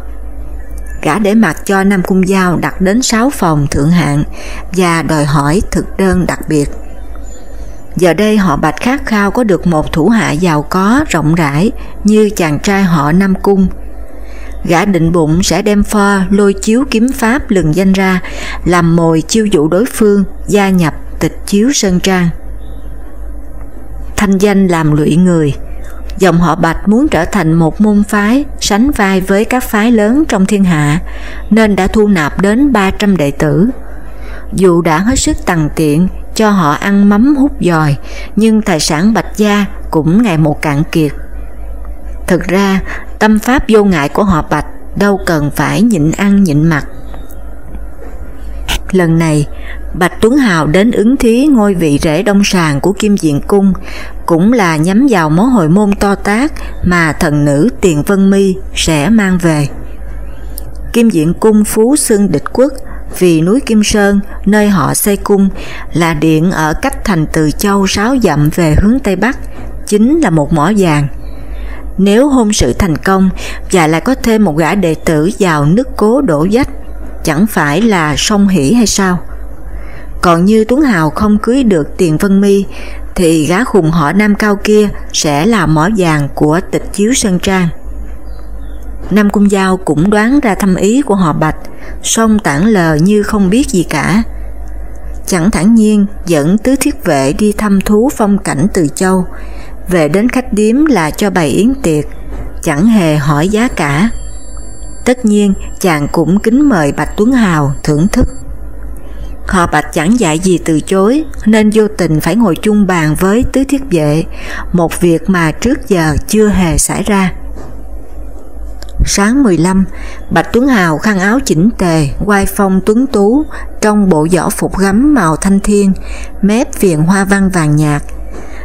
Gã để mặc cho Nam Cung Giao đặt đến 6 phòng thượng hạng và đòi hỏi thực đơn đặc biệt. Giờ đây họ Bạch khát khao có được một thủ hạ giàu có, rộng rãi như chàng trai họ Nam Cung. Gã định bụng sẽ đem pho lôi chiếu kiếm pháp lừng danh ra, làm mồi chiêu dụ đối phương, gia nhập tịch chiếu sơn trang. Thanh danh làm lụy người, dòng họ Bạch muốn trở thành một môn phái sánh vai với các phái lớn trong thiên hạ, nên đã thu nạp đến 300 đệ tử. Dù đã hết sức tằn tiện cho họ ăn mắm hút dòi, nhưng tài sản Bạch Gia cũng ngày một cạn kiệt. Thực ra, tâm pháp vô ngại của họ Bạch đâu cần phải nhịn ăn nhịn mặc. Lần này, Bạch Tuấn Hào đến ứng thí ngôi vị rễ đông sàng của Kim Diện Cung cũng là nhắm vào món hồi môn to tác mà thần nữ Tiền Vân Mi sẽ mang về. Kim Diện Cung phú xưng địch quốc vì núi Kim Sơn nơi họ xây cung là điện ở cách thành Từ Châu sáu dặm về hướng Tây Bắc, chính là một mỏ vàng. Nếu hôn sự thành công và lại có thêm một gã đệ tử vào nước cố đổ dách, chẳng phải là song hỷ hay sao? Còn như Tuấn Hào không cưới được Tiền Vân Mi thì gã khùng họ Nam Cao kia sẽ là mỏ vàng của tịch chiếu Sơn Trang. Nam Cung Giao cũng đoán ra thâm ý của họ Bạch, song tản lờ như không biết gì cả. Chẳng thản nhiên dẫn tứ thiết vệ đi thăm thú phong cảnh từ châu, về đến khách điếm là cho bày yến tiệc, chẳng hề hỏi giá cả. Tất nhiên chàng cũng kính mời Bạch Tuấn Hào thưởng thức. Họ Bạch chẳng dạy gì từ chối nên vô tình phải ngồi chung bàn với tứ thiết vệ, một việc mà trước giờ chưa hề xảy ra. Sáng 15, Bạch Tuấn Hào khăn áo chỉnh tề, quai phong tuấn tú, trong bộ võ phục gấm màu thanh thiên, mép viền hoa văn vàng nhạt.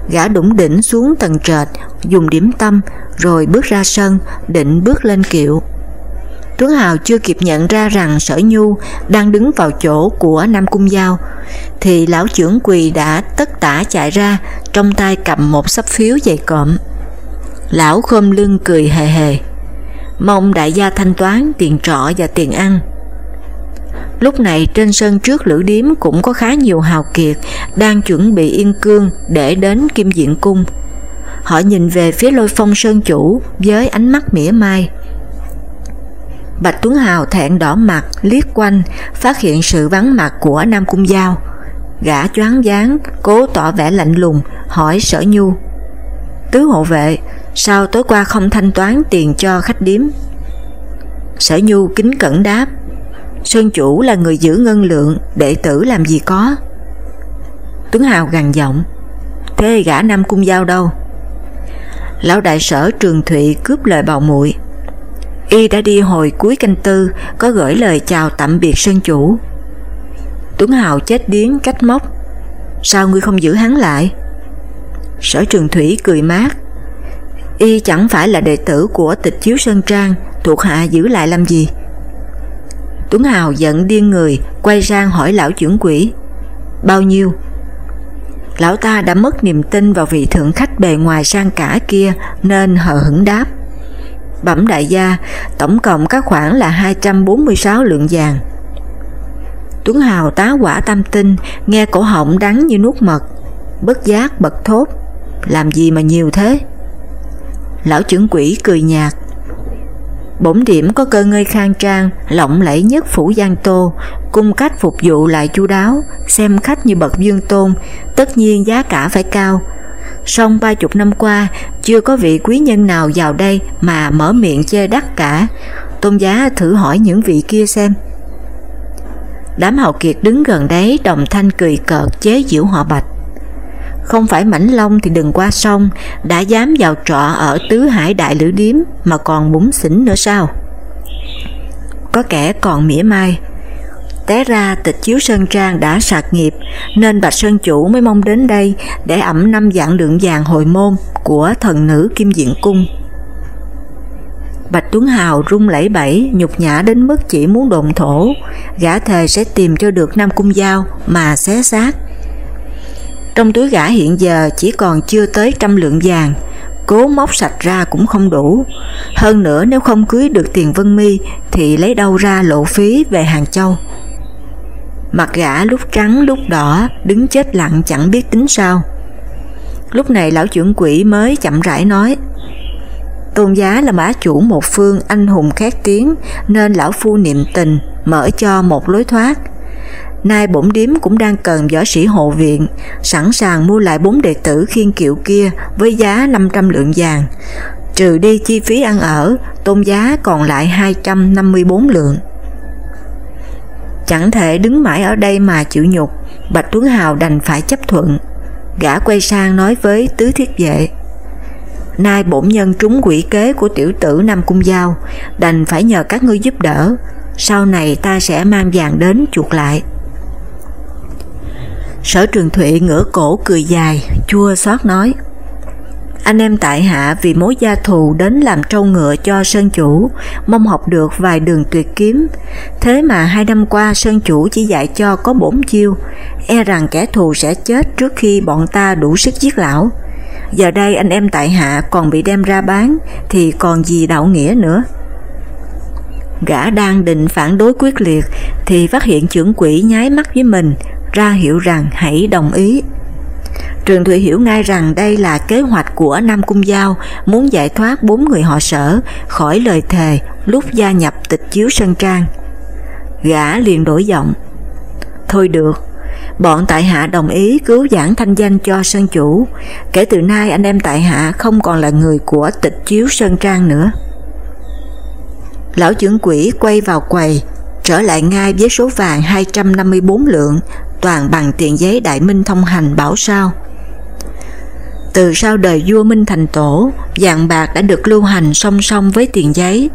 Gã đủng đỉnh xuống tầng trệt, dùng điểm tâm, rồi bước ra sân, định bước lên kiệu. Tuấn Hào chưa kịp nhận ra rằng Sở Nhu đang đứng vào chỗ của Nam Cung Giao, thì lão trưởng quỳ đã tất tả chạy ra, trong tay cầm một sắp phiếu dày cộm. Lão khom lưng cười hề hề, mong đại gia thanh toán tiền trọ và tiền ăn. Lúc này trên sân trước lữ điếm cũng có khá nhiều hào kiệt đang chuẩn bị yên cương để đến Kim Diện Cung. Họ nhìn về phía lôi phong sơn chủ với ánh mắt mỉa mai. Bạch Tuấn Hào thẹn đỏ mặt, liếc quanh, phát hiện sự vắng mặt của Nam Cung Giao. Gã choáng váng, cố tỏ vẻ lạnh lùng, hỏi Sở Nhu. Tứ hộ vệ, sao tối qua không thanh toán tiền cho khách điếm? Sở Nhu kính cẩn đáp, Sơn chủ là người giữ ngân lượng, đệ tử làm gì có. Tuấn Hào gằn giọng, thế gã Nam Cung Giao đâu? Lão đại sở Trường Thụy cướp lời bào muội Y đã đi hồi cuối canh tư có gửi lời chào tạm biệt Sơn Chủ. Tuấn Hào chết điếng cách mốc, Sao ngươi không giữ hắn lại? Sở Trường Thủy cười mát. Y chẳng phải là đệ tử của tịch chiếu Sơn Trang, thuộc hạ giữ lại làm gì? Tuấn Hào giận điên người, quay sang hỏi lão trưởng quỷ. Bao nhiêu? Lão ta đã mất niềm tin vào vị thượng khách bề ngoài sang cả kia nên hờ hững đáp. Bẩm đại gia, tổng cộng các khoản là 246 lượng vàng. Tuấn Hào tá quả tam tinh, nghe cổ họng đắng như nuốt mật, bất giác bật thốt, làm gì mà nhiều thế? Lão trưởng quỷ cười nhạt, Bổn điểm có cơ ngơi khang trang, lộng lẫy nhất phủ Giang Tô, cung cách phục vụ lại chu đáo, xem khách như bậc dương tôn, tất nhiên giá cả phải cao, song ba chục năm qua chưa có vị quý nhân nào vào đây mà mở miệng chê đắt cả. Tôn giá thử hỏi những vị kia xem. Đám hậu kiệt đứng gần đấy đồng thanh cười cợt chế giễu họ bạch. Không phải mảnh long thì đừng qua sông, đã dám vào trọ ở tứ hải đại lữ điếm mà còn búng xỉn nữa sao? có kẻ còn mỉa mai. Té ra tịch chiếu Sơn Trang đã sạc nghiệp, nên Bạch Sơn Chủ mới mong đến đây để ẩm năm dạng lượng vàng hồi môn của thần nữ Kim Diện Cung. Bạch Tuấn Hào rung lẫy bẫy, nhục nhã đến mức chỉ muốn đồn thổ, gã thề sẽ tìm cho được năm cung dao mà xé xác. Trong túi gã hiện giờ chỉ còn chưa tới trăm lượng vàng, cố móc sạch ra cũng không đủ. Hơn nữa nếu không cưới được tiền Vân Mi thì lấy đâu ra lộ phí về Hàng Châu. Mặt gã lúc trắng lúc đỏ, đứng chết lặng chẳng biết tính sao. Lúc này lão trưởng quỷ mới chậm rãi nói Tôn giá là mã chủ một phương anh hùng khét tiếng nên lão phu niệm tình mở cho một lối thoát. Nay bổn điếm cũng đang cần võ sĩ hộ viện, sẵn sàng mua lại bốn đệ tử khiên kiệu kia với giá 500 lượng vàng. Trừ đi chi phí ăn ở, tôn giá còn lại 254 lượng. Chẳng thể đứng mãi ở đây mà chịu nhục, Bạch Tuấn Hào đành phải chấp thuận. Gã quay sang nói với tứ thiết vệ. Nay bổn nhân trúng quỷ kế của tiểu tử Nam Cung Giao, đành phải nhờ các ngươi giúp đỡ, sau này ta sẽ mang vàng đến chuột lại. Sở trường thụy ngửa cổ cười dài, chua xót nói, anh em tại hạ vì mối gia thù đến làm trâu ngựa cho Sơn Chủ, mong học được vài đường tuyệt kiếm. Thế mà hai năm qua Sơn Chủ chỉ dạy cho có bốn chiêu, e rằng kẻ thù sẽ chết trước khi bọn ta đủ sức giết lão. Giờ đây anh em tại hạ còn bị đem ra bán thì còn gì đạo nghĩa nữa. Gã đang định phản đối quyết liệt thì phát hiện trưởng quỷ nháy mắt với mình, ra hiệu rằng hãy đồng ý. Trường Thụy hiểu ngay rằng đây là kế hoạch của Nam Cung Giao muốn giải thoát bốn người họ sở khỏi lời thề lúc gia nhập tịch chiếu Sơn Trang. Gã liền đổi giọng. Thôi được, bọn tại hạ đồng ý cứu giảng thanh danh cho Sơn Chủ. Kể từ nay anh em tại hạ không còn là người của tịch chiếu Sơn Trang nữa. Lão trưởng quỷ quay vào quầy, trở lại ngay với số vàng 254 lượng, toàn bằng tiền giấy Đại Minh thông hành bảo sao. Từ sau đời vua Minh Thành Tổ, vàng bạc đã được lưu hành song song với tiền giấy,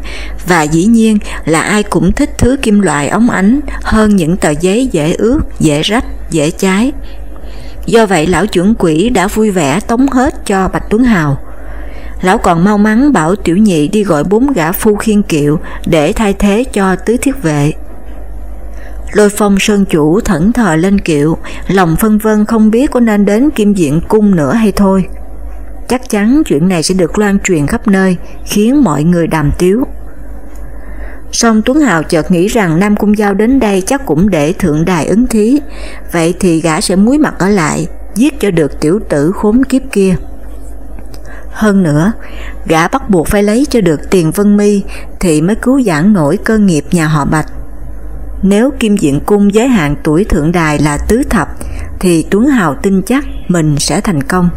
và dĩ nhiên là ai cũng thích thứ kim loại ống ánh hơn những tờ giấy dễ ướt, dễ rách, dễ cháy. Do vậy lão trưởng quỷ đã vui vẻ tống hết cho Bạch Tuấn Hào. Lão còn mau mắn bảo tiểu nhị đi gọi bốn gã phu khiên kiệu để thay thế cho tứ thiết vệ. Lôi phong sơn chủ thẫn thờ lên kiệu, lòng phân vân không biết có nên đến kim diện cung nữa hay thôi. Chắc chắn chuyện này sẽ được loan truyền khắp nơi, khiến mọi người đàm tiếu. Song Tuấn Hào chợt nghĩ rằng Nam Cung Giao đến đây chắc cũng để thượng đài ứng thí, vậy thì gã sẽ muối mặt ở lại, giết cho được tiểu tử khốn kiếp kia. Hơn nữa, gã bắt buộc phải lấy cho được tiền vân mi thì mới cứu giãn nổi cơ nghiệp nhà họ Bạch. Nếu Kim Diện Cung giới hạn tuổi thượng đài là tứ thập, thì Tuấn Hào tin chắc mình sẽ thành công.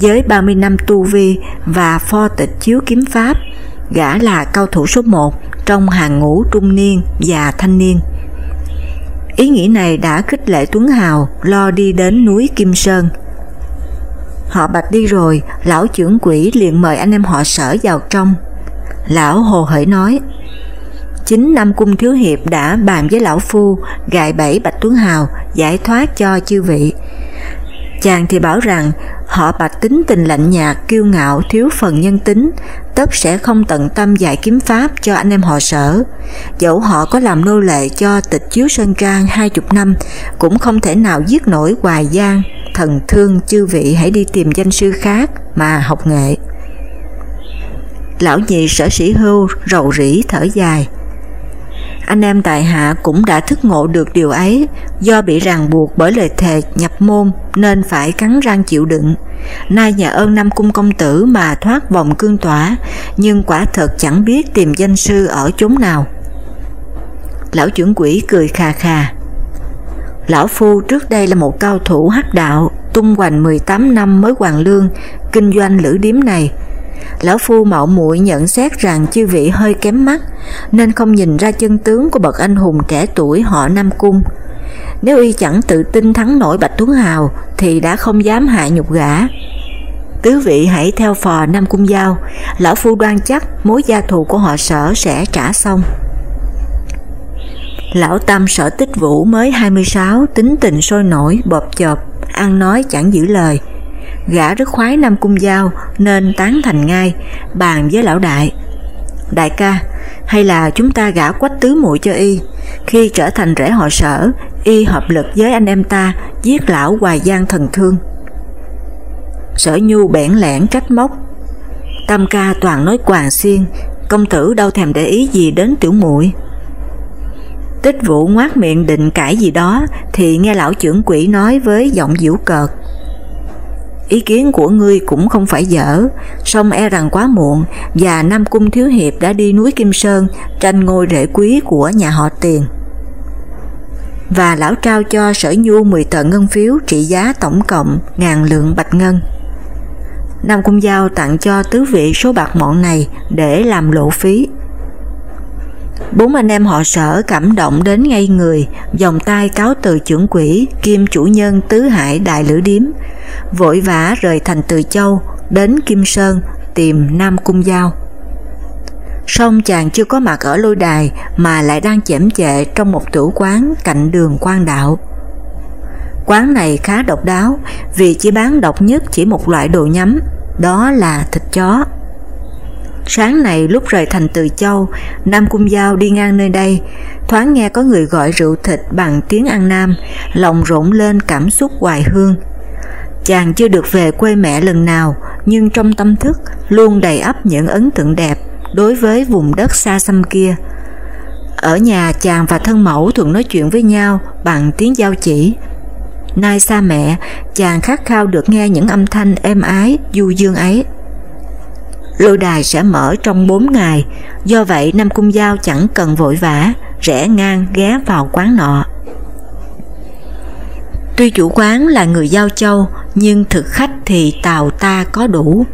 Với 30 năm tu vi và pho tịch chiếu kiếm pháp, gã là cao thủ số 1 trong hàng ngũ trung niên và thanh niên. Ý nghĩ này đã khích lệ Tuấn Hào lo đi đến núi Kim Sơn. Họ bạch đi rồi, lão trưởng quỷ liền mời anh em họ sở vào trong. Lão hồ hởi nói, chính Nam Cung Thiếu Hiệp đã bàn với Lão Phu gài bẫy Bạch Tuấn Hào giải thoát cho chư vị. Chàng thì bảo rằng họ bạch tính tình lạnh nhạt, kiêu ngạo, thiếu phần nhân tính, tất sẽ không tận tâm dạy kiếm pháp cho anh em họ sở. Dẫu họ có làm nô lệ cho tịch chiếu Sơn Trang hai chục năm, cũng không thể nào giết nổi hoài giang, thần thương chư vị hãy đi tìm danh sư khác mà học nghệ. Lão nhị sở sĩ hưu rầu rĩ thở dài, anh em tại hạ cũng đã thức ngộ được điều ấy, do bị ràng buộc bởi lời thề nhập môn nên phải cắn răng chịu đựng. Nay nhờ ơn Nam Cung Công Tử mà thoát vòng cương tỏa, nhưng quả thật chẳng biết tìm danh sư ở chốn nào. Lão trưởng quỷ cười khà khà. Lão Phu trước đây là một cao thủ hắc đạo, tung hoành 18 năm mới hoàng lương, kinh doanh lữ điếm này, Lão Phu mạo muội nhận xét rằng chư vị hơi kém mắt, nên không nhìn ra chân tướng của bậc anh hùng trẻ tuổi họ Nam Cung. Nếu y chẳng tự tin thắng nổi Bạch Tuấn Hào, thì đã không dám hại nhục gã. Tứ vị hãy theo phò Nam Cung Giao, Lão Phu đoan chắc mối gia thù của họ sở sẽ trả xong. Lão Tam sở tích vũ mới 26, tính tình sôi nổi, bộp chộp, ăn nói chẳng giữ lời. Gã rất khoái Nam Cung Giao nên tán thành ngay, bàn với lão đại. Đại ca, hay là chúng ta gả quách tứ muội cho y, khi trở thành rễ họ sở, y hợp lực với anh em ta giết lão hoài giang thần thương. Sở Nhu bẽn lẽn trách móc, Tam ca toàn nói quàng xiên, công tử đâu thèm để ý gì đến tiểu muội. Tích vũ ngoát miệng định cãi gì đó thì nghe lão trưởng quỷ nói với giọng dữ cợt. Ý kiến của ngươi cũng không phải dở, song e rằng quá muộn và Nam Cung Thiếu Hiệp đã đi núi Kim Sơn tranh ngôi rễ quý của nhà họ tiền. Và lão trao cho sở nhu 10 tờ ngân phiếu trị giá tổng cộng ngàn lượng bạch ngân. Nam Cung Giao tặng cho tứ vị số bạc mọn này để làm lộ phí. Bốn anh em họ sở cảm động đến ngay người, vòng tay cáo từ trưởng quỷ, kim chủ nhân tứ hải đại lữ điếm, vội vã rời thành Từ Châu, đến Kim Sơn tìm Nam Cung Giao. Song chàng chưa có mặt ở lôi đài mà lại đang chễm chệ trong một tử quán cạnh đường quan đạo. Quán này khá độc đáo vì chỉ bán độc nhất chỉ một loại đồ nhắm, đó là thịt chó. Sáng này lúc rời thành Từ Châu, Nam Cung Giao đi ngang nơi đây, thoáng nghe có người gọi rượu thịt bằng tiếng An Nam, lòng rộn lên cảm xúc hoài hương. Chàng chưa được về quê mẹ lần nào, nhưng trong tâm thức luôn đầy ắp những ấn tượng đẹp đối với vùng đất xa xăm kia. Ở nhà chàng và thân mẫu thường nói chuyện với nhau bằng tiếng giao chỉ. Nay xa mẹ, chàng khát khao được nghe những âm thanh êm ái, du dương ấy. Lôi đài sẽ mở trong 4 ngày, do vậy Nam Cung Giao chẳng cần vội vã, rẽ ngang ghé vào quán nọ. Tuy chủ quán là người Giao Châu, nhưng thực khách thì tàu ta có đủ.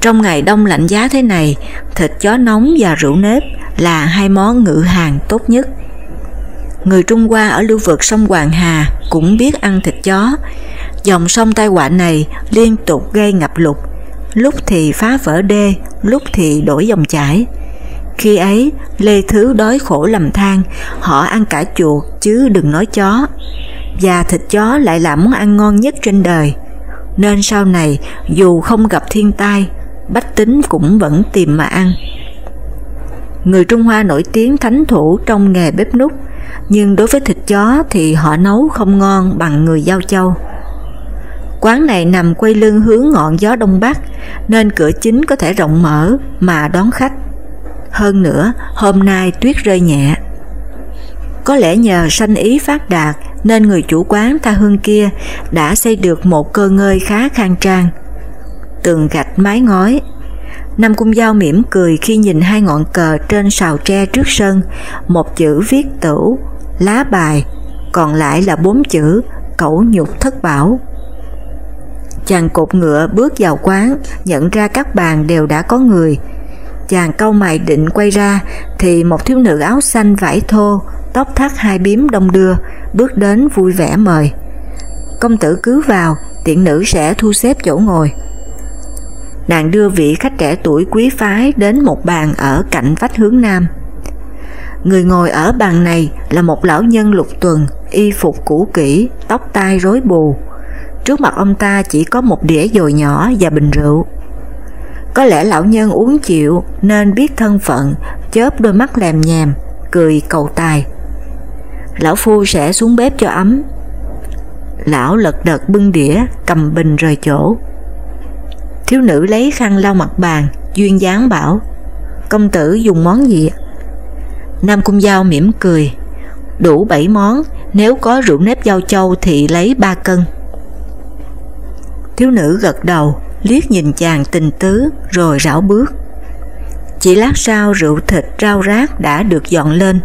Trong ngày đông lạnh giá thế này, thịt chó nóng và rượu nếp là hai món ngự hàng tốt nhất. Người Trung Hoa ở lưu vực sông Hoàng Hà cũng biết ăn thịt chó. Dòng sông tai họa này liên tục gây ngập lụt, lúc thì phá vỡ đê, lúc thì đổi dòng chảy. Khi ấy, Lê Thứ đói khổ lầm than, họ ăn cả chuột chứ đừng nói chó. Và thịt chó lại là món ăn ngon nhất trên đời. Nên sau này, dù không gặp thiên tai, bách tính cũng vẫn tìm mà ăn. Người Trung Hoa nổi tiếng thánh thủ trong nghề bếp nút, nhưng đối với thịt chó thì họ nấu không ngon bằng người Giao Châu. Quán này nằm quay lưng hướng ngọn gió đông bắc, nên cửa chính có thể rộng mở mà đón khách. Hơn nữa, hôm nay tuyết rơi nhẹ. Có lẽ nhờ sanh ý phát đạt nên người chủ quán tha hương kia đã xây được một cơ ngơi khá khang trang. Tường gạch mái ngói, Nam Cung Giao mỉm cười khi nhìn hai ngọn cờ trên sào tre trước sân, một chữ viết tửu, lá bài, còn lại là bốn chữ cẩu nhục thất bảo. Chàng cột ngựa bước vào quán, nhận ra các bàn đều đã có người. Chàng câu mày định quay ra, thì một thiếu nữ áo xanh vải thô, tóc thắt hai biếm đông đưa, bước đến vui vẻ mời. Công tử cứ vào, tiện nữ sẽ thu xếp chỗ ngồi nàng đưa vị khách trẻ tuổi quý phái đến một bàn ở cạnh vách hướng nam. Người ngồi ở bàn này là một lão nhân lục tuần, y phục cũ kỹ, tóc tai rối bù. Trước mặt ông ta chỉ có một đĩa dồi nhỏ và bình rượu. Có lẽ lão nhân uống chịu nên biết thân phận, chớp đôi mắt lèm nhèm, cười cầu tài. Lão phu sẽ xuống bếp cho ấm. Lão lật đật bưng đĩa, cầm bình rời chỗ. Thiếu nữ lấy khăn lau mặt bàn, duyên dáng bảo, công tử dùng món gì? Nam Cung Giao mỉm cười, đủ 7 món, nếu có rượu nếp giao châu thì lấy 3 cân. Thiếu nữ gật đầu, liếc nhìn chàng tình tứ rồi rảo bước. Chỉ lát sau rượu thịt rau rác đã được dọn lên.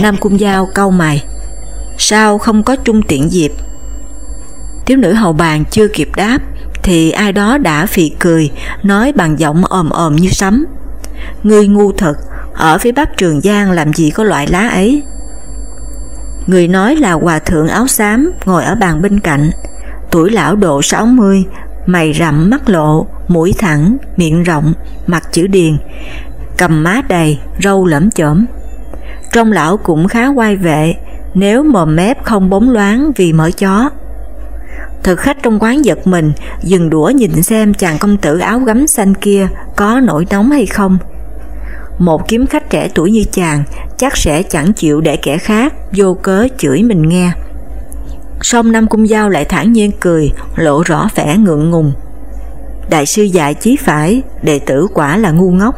Nam Cung Giao câu mày, sao không có trung tiện dịp? Thiếu nữ hầu bàn chưa kịp đáp thì ai đó đã phì cười, nói bằng giọng ồm ồm như sấm. Người ngu thật, ở phía bắc Trường Giang làm gì có loại lá ấy? Người nói là hòa thượng áo xám ngồi ở bàn bên cạnh, tuổi lão độ 60, mày rậm mắt lộ, mũi thẳng, miệng rộng, mặt chữ điền, cầm má đầy, râu lẫm chởm. Trong lão cũng khá quay vệ, nếu mồm mép không bóng loáng vì mỡ chó. Thực khách trong quán giật mình, dừng đũa nhìn xem chàng công tử áo gấm xanh kia có nổi nóng hay không. Một kiếm khách trẻ tuổi như chàng chắc sẽ chẳng chịu để kẻ khác vô cớ chửi mình nghe. Song Nam Cung Giao lại thản nhiên cười, lộ rõ vẻ ngượng ngùng. Đại sư dạy chí phải, đệ tử quả là ngu ngốc.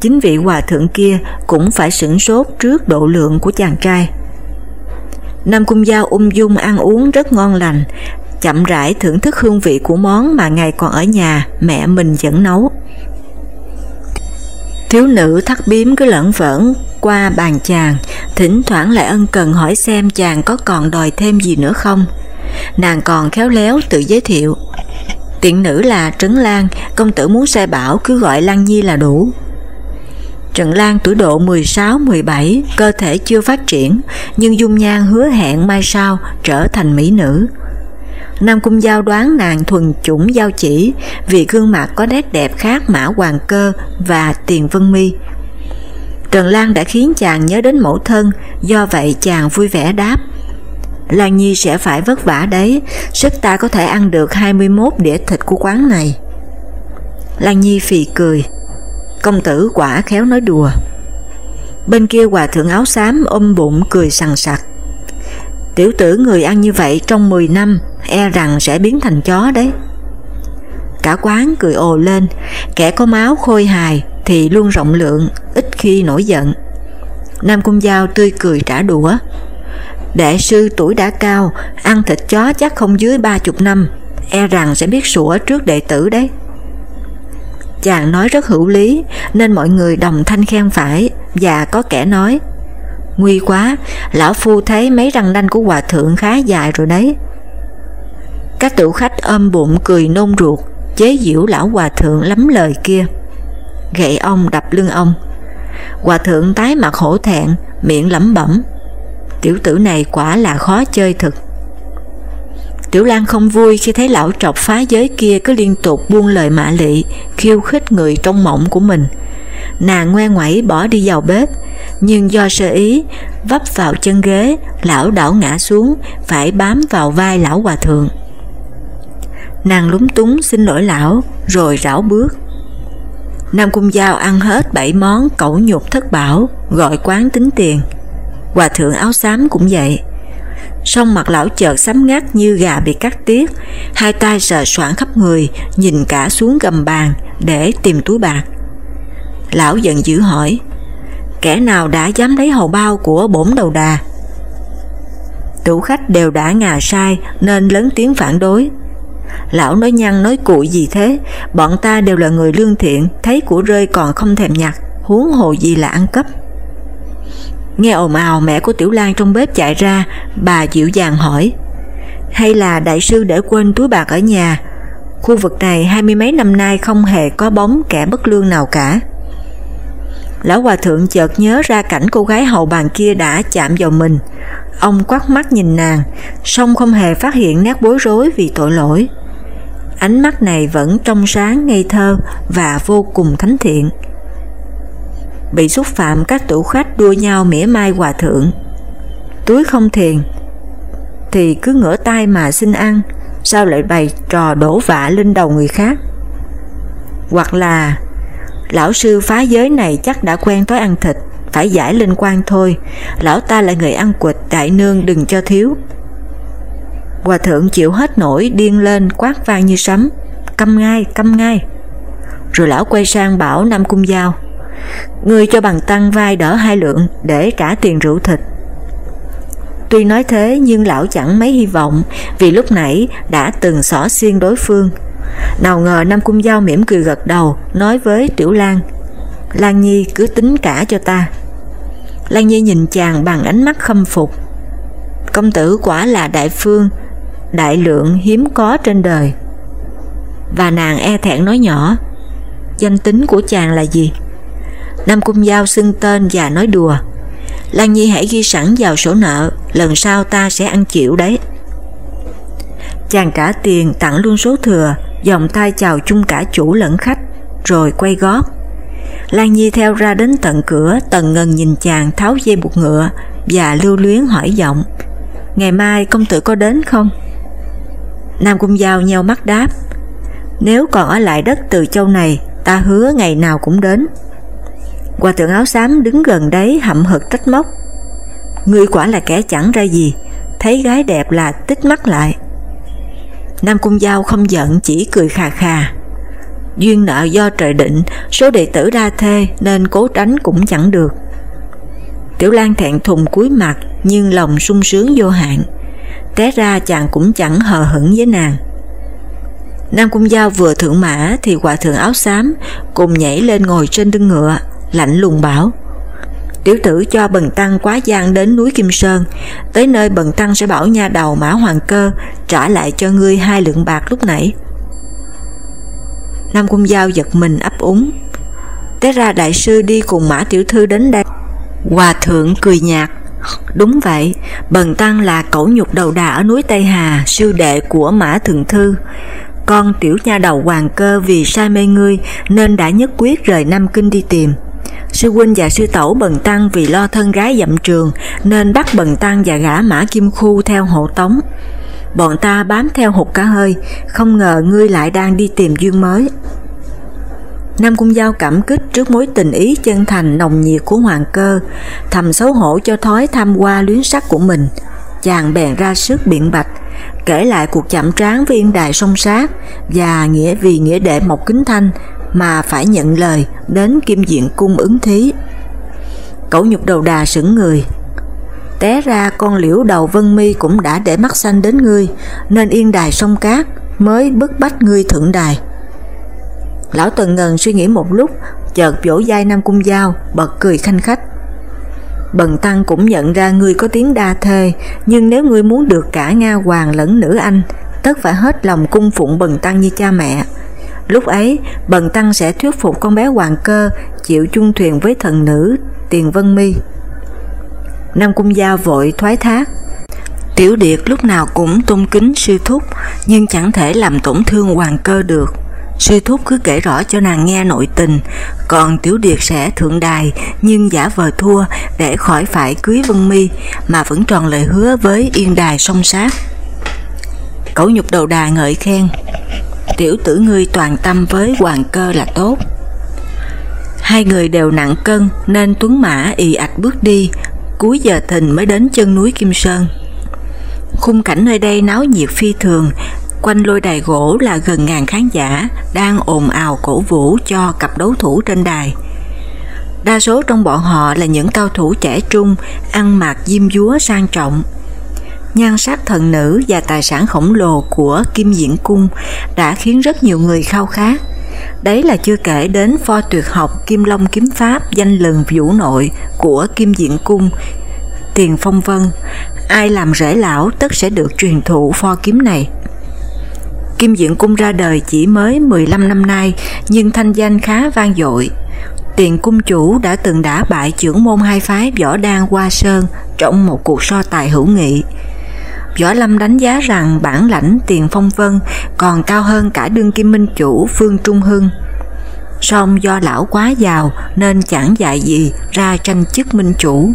Chính vị hòa thượng kia cũng phải sửng sốt trước độ lượng của chàng trai. Nam Cung Giao ung dung ăn uống rất ngon lành, chậm rãi thưởng thức hương vị của món mà ngày còn ở nhà mẹ mình dẫn nấu. Thiếu nữ thắt biếm cứ lẫn vẩn qua bàn chàng, thỉnh thoảng lại ân cần hỏi xem chàng có còn đòi thêm gì nữa không. Nàng còn khéo léo tự giới thiệu. Tiện nữ là Trấn Lan, công tử muốn sai bảo cứ gọi Lan Nhi là đủ. Trần Lan tuổi độ 16-17, cơ thể chưa phát triển, nhưng dung nhan hứa hẹn mai sau trở thành mỹ nữ. Nam Cung Giao đoán nàng thuần chủng giao chỉ vì gương mặt có nét đẹp khác Mã Hoàng Cơ và Tiền Vân Mi. Trần Lan đã khiến chàng nhớ đến mẫu thân, do vậy chàng vui vẻ đáp. Lan Nhi sẽ phải vất vả đấy, sức ta có thể ăn được 21 đĩa thịt của quán này. Lan Nhi phì cười, công tử quả khéo nói đùa. Bên kia hòa thượng áo xám ôm bụng cười sằng sặc. Tiểu tử người ăn như vậy trong 10 năm e rằng sẽ biến thành chó đấy. Cả quán cười ồ lên, kẻ có máu khôi hài thì luôn rộng lượng, ít khi nổi giận. Nam Cung Giao tươi cười trả đũa. Đệ sư tuổi đã cao, ăn thịt chó chắc không dưới ba chục năm, e rằng sẽ biết sủa trước đệ tử đấy. Chàng nói rất hữu lý, nên mọi người đồng thanh khen phải, và có kẻ nói, Nguy quá, lão phu thấy mấy răng nanh của hòa thượng khá dài rồi đấy. Các tiểu khách ôm bụng cười nôn ruột, chế giễu lão hòa thượng lắm lời kia. Gậy ông đập lưng ông. Hòa thượng tái mặt hổ thẹn, miệng lẩm bẩm. Tiểu tử này quả là khó chơi thực. Tiểu Lan không vui khi thấy lão trọc phá giới kia cứ liên tục buông lời mạ lị, khiêu khích người trong mộng của mình. Nàng ngoe ngoẩy bỏ đi vào bếp, nhưng do sơ ý, vấp vào chân ghế, lão đảo ngã xuống, phải bám vào vai lão hòa thượng. Nàng lúng túng xin lỗi lão, rồi rảo bước. Nam Cung Giao ăn hết bảy món cẩu nhục thất bảo, gọi quán tính tiền. Hòa thượng áo xám cũng vậy. Song mặt lão chợt sắm ngắt như gà bị cắt tiết, hai tay sờ soạn khắp người, nhìn cả xuống gầm bàn để tìm túi bạc. Lão giận dữ hỏi, kẻ nào đã dám lấy hầu bao của bổn đầu đà? Tủ khách đều đã ngà sai nên lớn tiếng phản đối. Lão nói nhăn nói cụi gì thế, bọn ta đều là người lương thiện, thấy của rơi còn không thèm nhặt, huống hồ gì là ăn cắp. Nghe ồn ào mẹ của Tiểu Lan trong bếp chạy ra, bà dịu dàng hỏi, hay là đại sư để quên túi bạc ở nhà, khu vực này hai mươi mấy năm nay không hề có bóng kẻ bất lương nào cả. Lão Hòa Thượng chợt nhớ ra cảnh cô gái hậu bàn kia đã chạm vào mình. Ông quát mắt nhìn nàng, song không hề phát hiện nét bối rối vì tội lỗi. Ánh mắt này vẫn trong sáng ngây thơ và vô cùng thánh thiện. Bị xúc phạm các tủ khách đua nhau mỉa mai hòa thượng. Túi không thiền, thì cứ ngửa tay mà xin ăn, sao lại bày trò đổ vạ lên đầu người khác? Hoặc là lão sư phá giới này chắc đã quen thói ăn thịt, phải giải linh quan thôi, lão ta là người ăn quịch đại nương đừng cho thiếu. Hòa thượng chịu hết nổi điên lên quát vang như sấm, câm ngay, câm ngay. Rồi lão quay sang bảo Nam Cung Giao, người cho bằng tăng vai đỡ hai lượng để trả tiền rượu thịt. Tuy nói thế nhưng lão chẳng mấy hy vọng vì lúc nãy đã từng xỏ xiên đối phương. Nào ngờ Nam Cung Giao mỉm cười gật đầu nói với Tiểu Lan Lan Nhi cứ tính cả cho ta. Lan Nhi nhìn chàng bằng ánh mắt khâm phục. Công tử quả là đại phương, đại lượng hiếm có trên đời. Và nàng e thẹn nói nhỏ, danh tính của chàng là gì? Nam Cung Giao xưng tên và nói đùa. Lan Nhi hãy ghi sẵn vào sổ nợ, lần sau ta sẽ ăn chịu đấy. Chàng trả tiền tặng luôn số thừa, dòng tay chào chung cả chủ lẫn khách, rồi quay gót. Lan Nhi theo ra đến tận cửa, Tần ngần nhìn chàng tháo dây buộc ngựa và lưu luyến hỏi giọng. Ngày mai công tử có đến không? Nam Cung Giao nheo mắt đáp. Nếu còn ở lại đất từ châu này, ta hứa ngày nào cũng đến. Hòa thượng áo xám đứng gần đấy hậm hực trách móc. Ngươi quả là kẻ chẳng ra gì, thấy gái đẹp là tích mắt lại. Nam Cung Giao không giận chỉ cười khà khà. Duyên nợ do trời định, số đệ tử ra thê nên cố tránh cũng chẳng được. Tiểu Lan thẹn thùng cúi mặt nhưng lòng sung sướng vô hạn. Té ra chàng cũng chẳng hờ hững với nàng. Nam Cung Giao vừa thượng mã thì hòa thượng áo xám cùng nhảy lên ngồi trên lưng ngựa, lạnh lùng bảo Tiểu tử cho Bần Tăng quá gian đến núi Kim Sơn, tới nơi Bần Tăng sẽ bảo nha đầu Mã Hoàng Cơ trả lại cho ngươi hai lượng bạc lúc nãy. Nam Cung Giao giật mình ấp úng. Té ra đại sư đi cùng Mã Tiểu Thư đến đây. Hòa thượng cười nhạt. Đúng vậy, Bần Tăng là cẩu nhục đầu đà ở núi Tây Hà, sư đệ của Mã Thượng Thư. Con tiểu nha đầu hoàng cơ vì sai mê ngươi nên đã nhất quyết rời Nam Kinh đi tìm. Sư huynh và sư tẩu Bần Tăng vì lo thân gái dặm trường nên bắt Bần Tăng và gã Mã Kim Khu theo hộ tống. Bọn ta bám theo hụt cá hơi, không ngờ ngươi lại đang đi tìm duyên mới. Nam Cung Giao cảm kích trước mối tình ý chân thành nồng nhiệt của Hoàng Cơ, thầm xấu hổ cho thói tham qua luyến sắc của mình. Chàng bèn ra sức biện bạch, kể lại cuộc chạm trán với yên đài song sát và nghĩa vì nghĩa đệ Mộc Kính Thanh mà phải nhận lời đến kim diện cung ứng thí. Cẩu nhục đầu đà sững người. Té ra con liễu đầu vân mi cũng đã để mắt xanh đến ngươi, nên yên đài sông cát mới bức bách ngươi thượng đài. Lão Tần Ngần suy nghĩ một lúc, chợt vỗ vai Nam Cung Giao, bật cười khanh khách. Bần Tăng cũng nhận ra ngươi có tiếng đa thê, nhưng nếu ngươi muốn được cả Nga Hoàng lẫn nữ Anh, tất phải hết lòng cung phụng Bần Tăng như cha mẹ. Lúc ấy, Bần Tăng sẽ thuyết phục con bé Hoàng Cơ chịu chung thuyền với thần nữ Tiền Vân Mi. Nam Cung Giao vội thoái thác. Tiểu Điệt lúc nào cũng tôn kính sư thúc, nhưng chẳng thể làm tổn thương Hoàng Cơ được. Sư thúc cứ kể rõ cho nàng nghe nội tình, còn Tiểu Điệt sẽ thượng đài nhưng giả vờ thua để khỏi phải cưới Vân Mi mà vẫn tròn lời hứa với yên đài song sát. Cẩu nhục đầu đà ngợi khen, tiểu tử ngươi toàn tâm với hoàng cơ là tốt. Hai người đều nặng cân nên Tuấn Mã ì ạch bước đi, cuối giờ thìn mới đến chân núi Kim Sơn. Khung cảnh nơi đây náo nhiệt phi thường, quanh lôi đài gỗ là gần ngàn khán giả đang ồn ào cổ vũ cho cặp đấu thủ trên đài. Đa số trong bọn họ là những cao thủ trẻ trung, ăn mặc diêm dúa sang trọng, nhan sắc thần nữ và tài sản khổng lồ của Kim Diễn Cung đã khiến rất nhiều người khao khát. Đấy là chưa kể đến pho tuyệt học Kim Long Kiếm Pháp danh lừng vũ nội của Kim Diễn Cung, Tiền Phong Vân. Ai làm rễ lão tất sẽ được truyền thụ pho kiếm này. Kim Diễn Cung ra đời chỉ mới 15 năm nay nhưng thanh danh khá vang dội. Tiền cung chủ đã từng đả bại trưởng môn hai phái Võ Đan Hoa Sơn trong một cuộc so tài hữu nghị. Võ Lâm đánh giá rằng bản lãnh Tiền Phong Vân còn cao hơn cả đương kim minh chủ Phương Trung Hưng. Song do lão quá giàu nên chẳng dạy gì ra tranh chức minh chủ.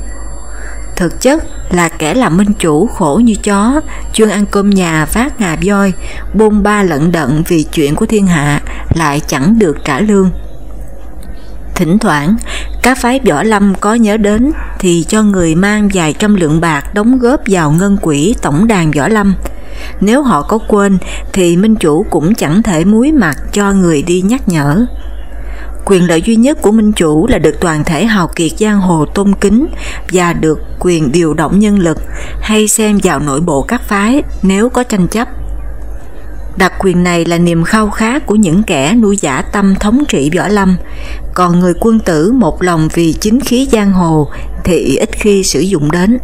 Thực chất là kẻ làm minh chủ khổ như chó, chuyên ăn cơm nhà phát ngà voi, bôn ba lận đận vì chuyện của thiên hạ, lại chẳng được trả lương. Thỉnh thoảng, các phái võ lâm có nhớ đến thì cho người mang vài trăm lượng bạc đóng góp vào ngân quỹ tổng đàn võ lâm. Nếu họ có quên thì minh chủ cũng chẳng thể muối mặt cho người đi nhắc nhở. Quyền lợi duy nhất của minh chủ là được toàn thể hào kiệt giang hồ tôn kính và được quyền điều động nhân lực hay xem vào nội bộ các phái nếu có tranh chấp. Đặc quyền này là niềm khao khát của những kẻ nuôi giả tâm thống trị võ lâm, còn người quân tử một lòng vì chính khí giang hồ thì ít khi sử dụng đến.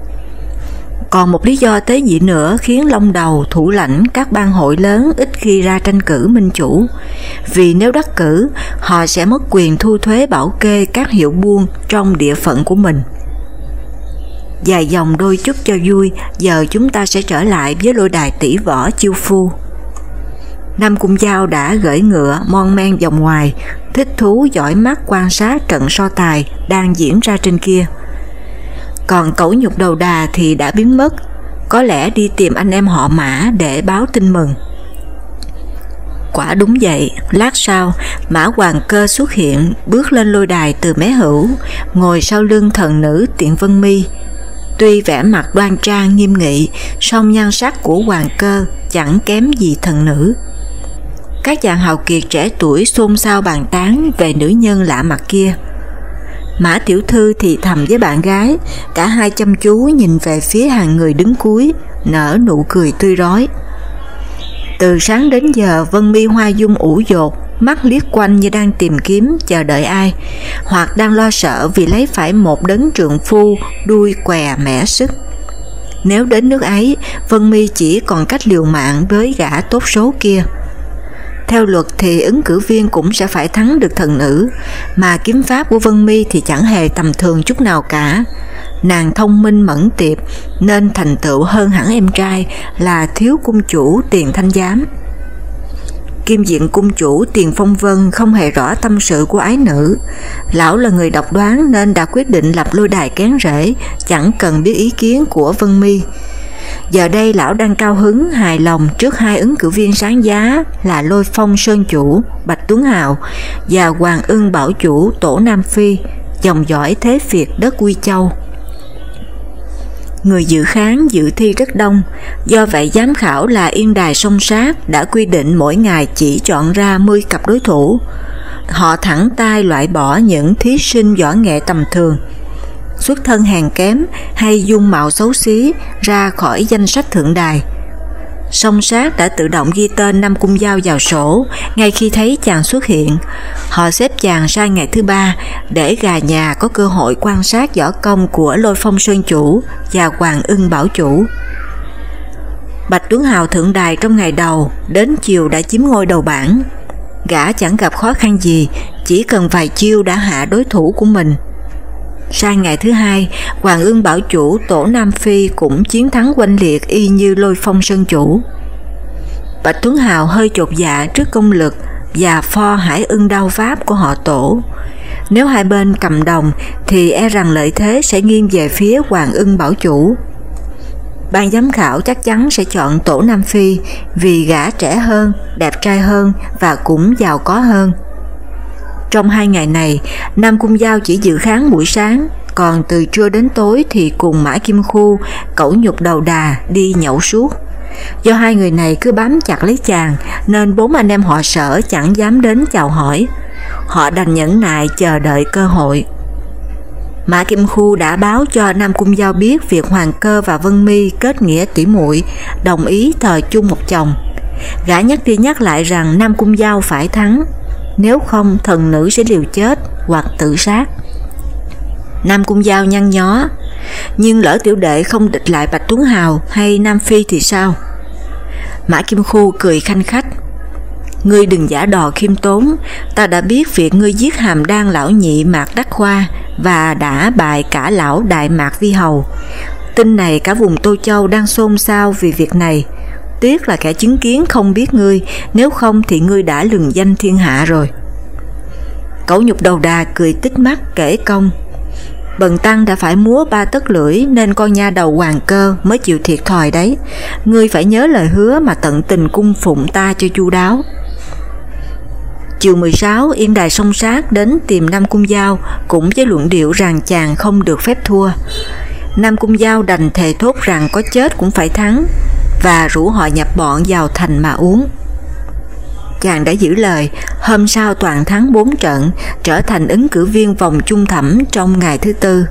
Còn một lý do tế nhị nữa khiến Long Đầu thủ lãnh các bang hội lớn ít khi ra tranh cử minh chủ, vì nếu đắc cử, họ sẽ mất quyền thu thuế bảo kê các hiệu buôn trong địa phận của mình. Dài dòng đôi chút cho vui, giờ chúng ta sẽ trở lại với lôi đài tỷ võ chiêu phu. Nam Cung Giao đã gửi ngựa mon men vòng ngoài, thích thú dõi mắt quan sát trận so tài đang diễn ra trên kia. Còn cẩu nhục đầu đà thì đã biến mất, có lẽ đi tìm anh em họ mã để báo tin mừng. Quả đúng vậy, lát sau, Mã Hoàng Cơ xuất hiện, bước lên lôi đài từ mé hữu, ngồi sau lưng thần nữ Tiện Vân Mi. Tuy vẻ mặt đoan trang nghiêm nghị, song nhan sắc của Hoàng Cơ chẳng kém gì thần nữ. Các chàng hào kiệt trẻ tuổi xôn xao bàn tán về nữ nhân lạ mặt kia. Mã Tiểu Thư thì thầm với bạn gái, cả hai chăm chú nhìn về phía hàng người đứng cuối, nở nụ cười tươi rói. Từ sáng đến giờ Vân Mi Hoa Dung ủ dột, mắt liếc quanh như đang tìm kiếm chờ đợi ai, hoặc đang lo sợ vì lấy phải một đấng trượng phu đuôi què mẻ sức. Nếu đến nước ấy, Vân Mi chỉ còn cách liều mạng với gã tốt số kia. Theo luật thì ứng cử viên cũng sẽ phải thắng được thần nữ, mà kiếm pháp của Vân Mi thì chẳng hề tầm thường chút nào cả. Nàng thông minh mẫn tiệp nên thành tựu hơn hẳn em trai là thiếu cung chủ tiền thanh giám. Kim diện cung chủ Tiền Phong Vân không hề rõ tâm sự của ái nữ. Lão là người độc đoán nên đã quyết định lập lôi đài kén rễ, chẳng cần biết ý kiến của Vân Mi. Giờ đây lão đang cao hứng, hài lòng trước hai ứng cử viên sáng giá là Lôi Phong Sơn Chủ, Bạch Tuấn Hào và Hoàng Ưng Bảo Chủ Tổ Nam Phi, dòng dõi thế Việt đất Quy Châu. Người dự kháng dự thi rất đông, do vậy giám khảo là Yên Đài Sông Sát đã quy định mỗi ngày chỉ chọn ra 10 cặp đối thủ. Họ thẳng tay loại bỏ những thí sinh võ nghệ tầm thường, xuất thân hàng kém hay dung mạo xấu xí ra khỏi danh sách thượng đài. Song sát đã tự động ghi tên năm cung dao vào sổ ngay khi thấy chàng xuất hiện. Họ xếp chàng sang ngày thứ ba để gà nhà có cơ hội quan sát võ công của Lôi Phong Sơn Chủ và Hoàng Ưng Bảo Chủ. Bạch Tuấn Hào thượng đài trong ngày đầu, đến chiều đã chiếm ngôi đầu bảng. Gã chẳng gặp khó khăn gì, chỉ cần vài chiêu đã hạ đối thủ của mình. Sang ngày thứ hai, Hoàng Ương Bảo Chủ Tổ Nam Phi cũng chiến thắng quanh liệt y như lôi phong sơn chủ. Bạch Tuấn Hào hơi chột dạ trước công lực và pho hải ưng đao pháp của họ Tổ. Nếu hai bên cầm đồng thì e rằng lợi thế sẽ nghiêng về phía Hoàng Ưng Bảo Chủ. Ban giám khảo chắc chắn sẽ chọn Tổ Nam Phi vì gã trẻ hơn, đẹp trai hơn và cũng giàu có hơn. Trong hai ngày này, Nam Cung Giao chỉ dự kháng buổi sáng, còn từ trưa đến tối thì cùng Mã Kim Khu, cẩu nhục đầu đà đi nhậu suốt. Do hai người này cứ bám chặt lấy chàng nên bốn anh em họ sở chẳng dám đến chào hỏi. Họ đành nhẫn nại chờ đợi cơ hội. Mã Kim Khu đã báo cho Nam Cung Giao biết việc Hoàng Cơ và Vân Mi kết nghĩa tỉ muội, đồng ý thờ chung một chồng. Gã nhắc đi nhắc lại rằng Nam Cung Giao phải thắng nếu không thần nữ sẽ liều chết hoặc tự sát. Nam Cung Giao nhăn nhó, nhưng lỡ tiểu đệ không địch lại Bạch Tuấn Hào hay Nam Phi thì sao? Mã Kim Khu cười khanh khách, Ngươi đừng giả đò khiêm tốn, ta đã biết việc ngươi giết hàm đan lão nhị Mạc Đắc Khoa và đã bại cả lão Đại Mạc Vi Hầu. Tin này cả vùng Tô Châu đang xôn xao vì việc này, tiếc là kẻ chứng kiến không biết ngươi, nếu không thì ngươi đã lừng danh thiên hạ rồi. Cẩu nhục đầu đà cười tích mắt kể công. Bần tăng đã phải múa ba tấc lưỡi nên con nha đầu hoàng cơ mới chịu thiệt thòi đấy. Ngươi phải nhớ lời hứa mà tận tình cung phụng ta cho chu đáo. Chiều 16, Yên Đài song sát đến tìm Nam Cung Giao cũng với luận điệu rằng chàng không được phép thua. Nam Cung Giao đành thề thốt rằng có chết cũng phải thắng, và rủ họ nhập bọn vào thành mà uống. Chàng đã giữ lời, hôm sau toàn thắng 4 trận, trở thành ứng cử viên vòng chung thẩm trong ngày thứ tư.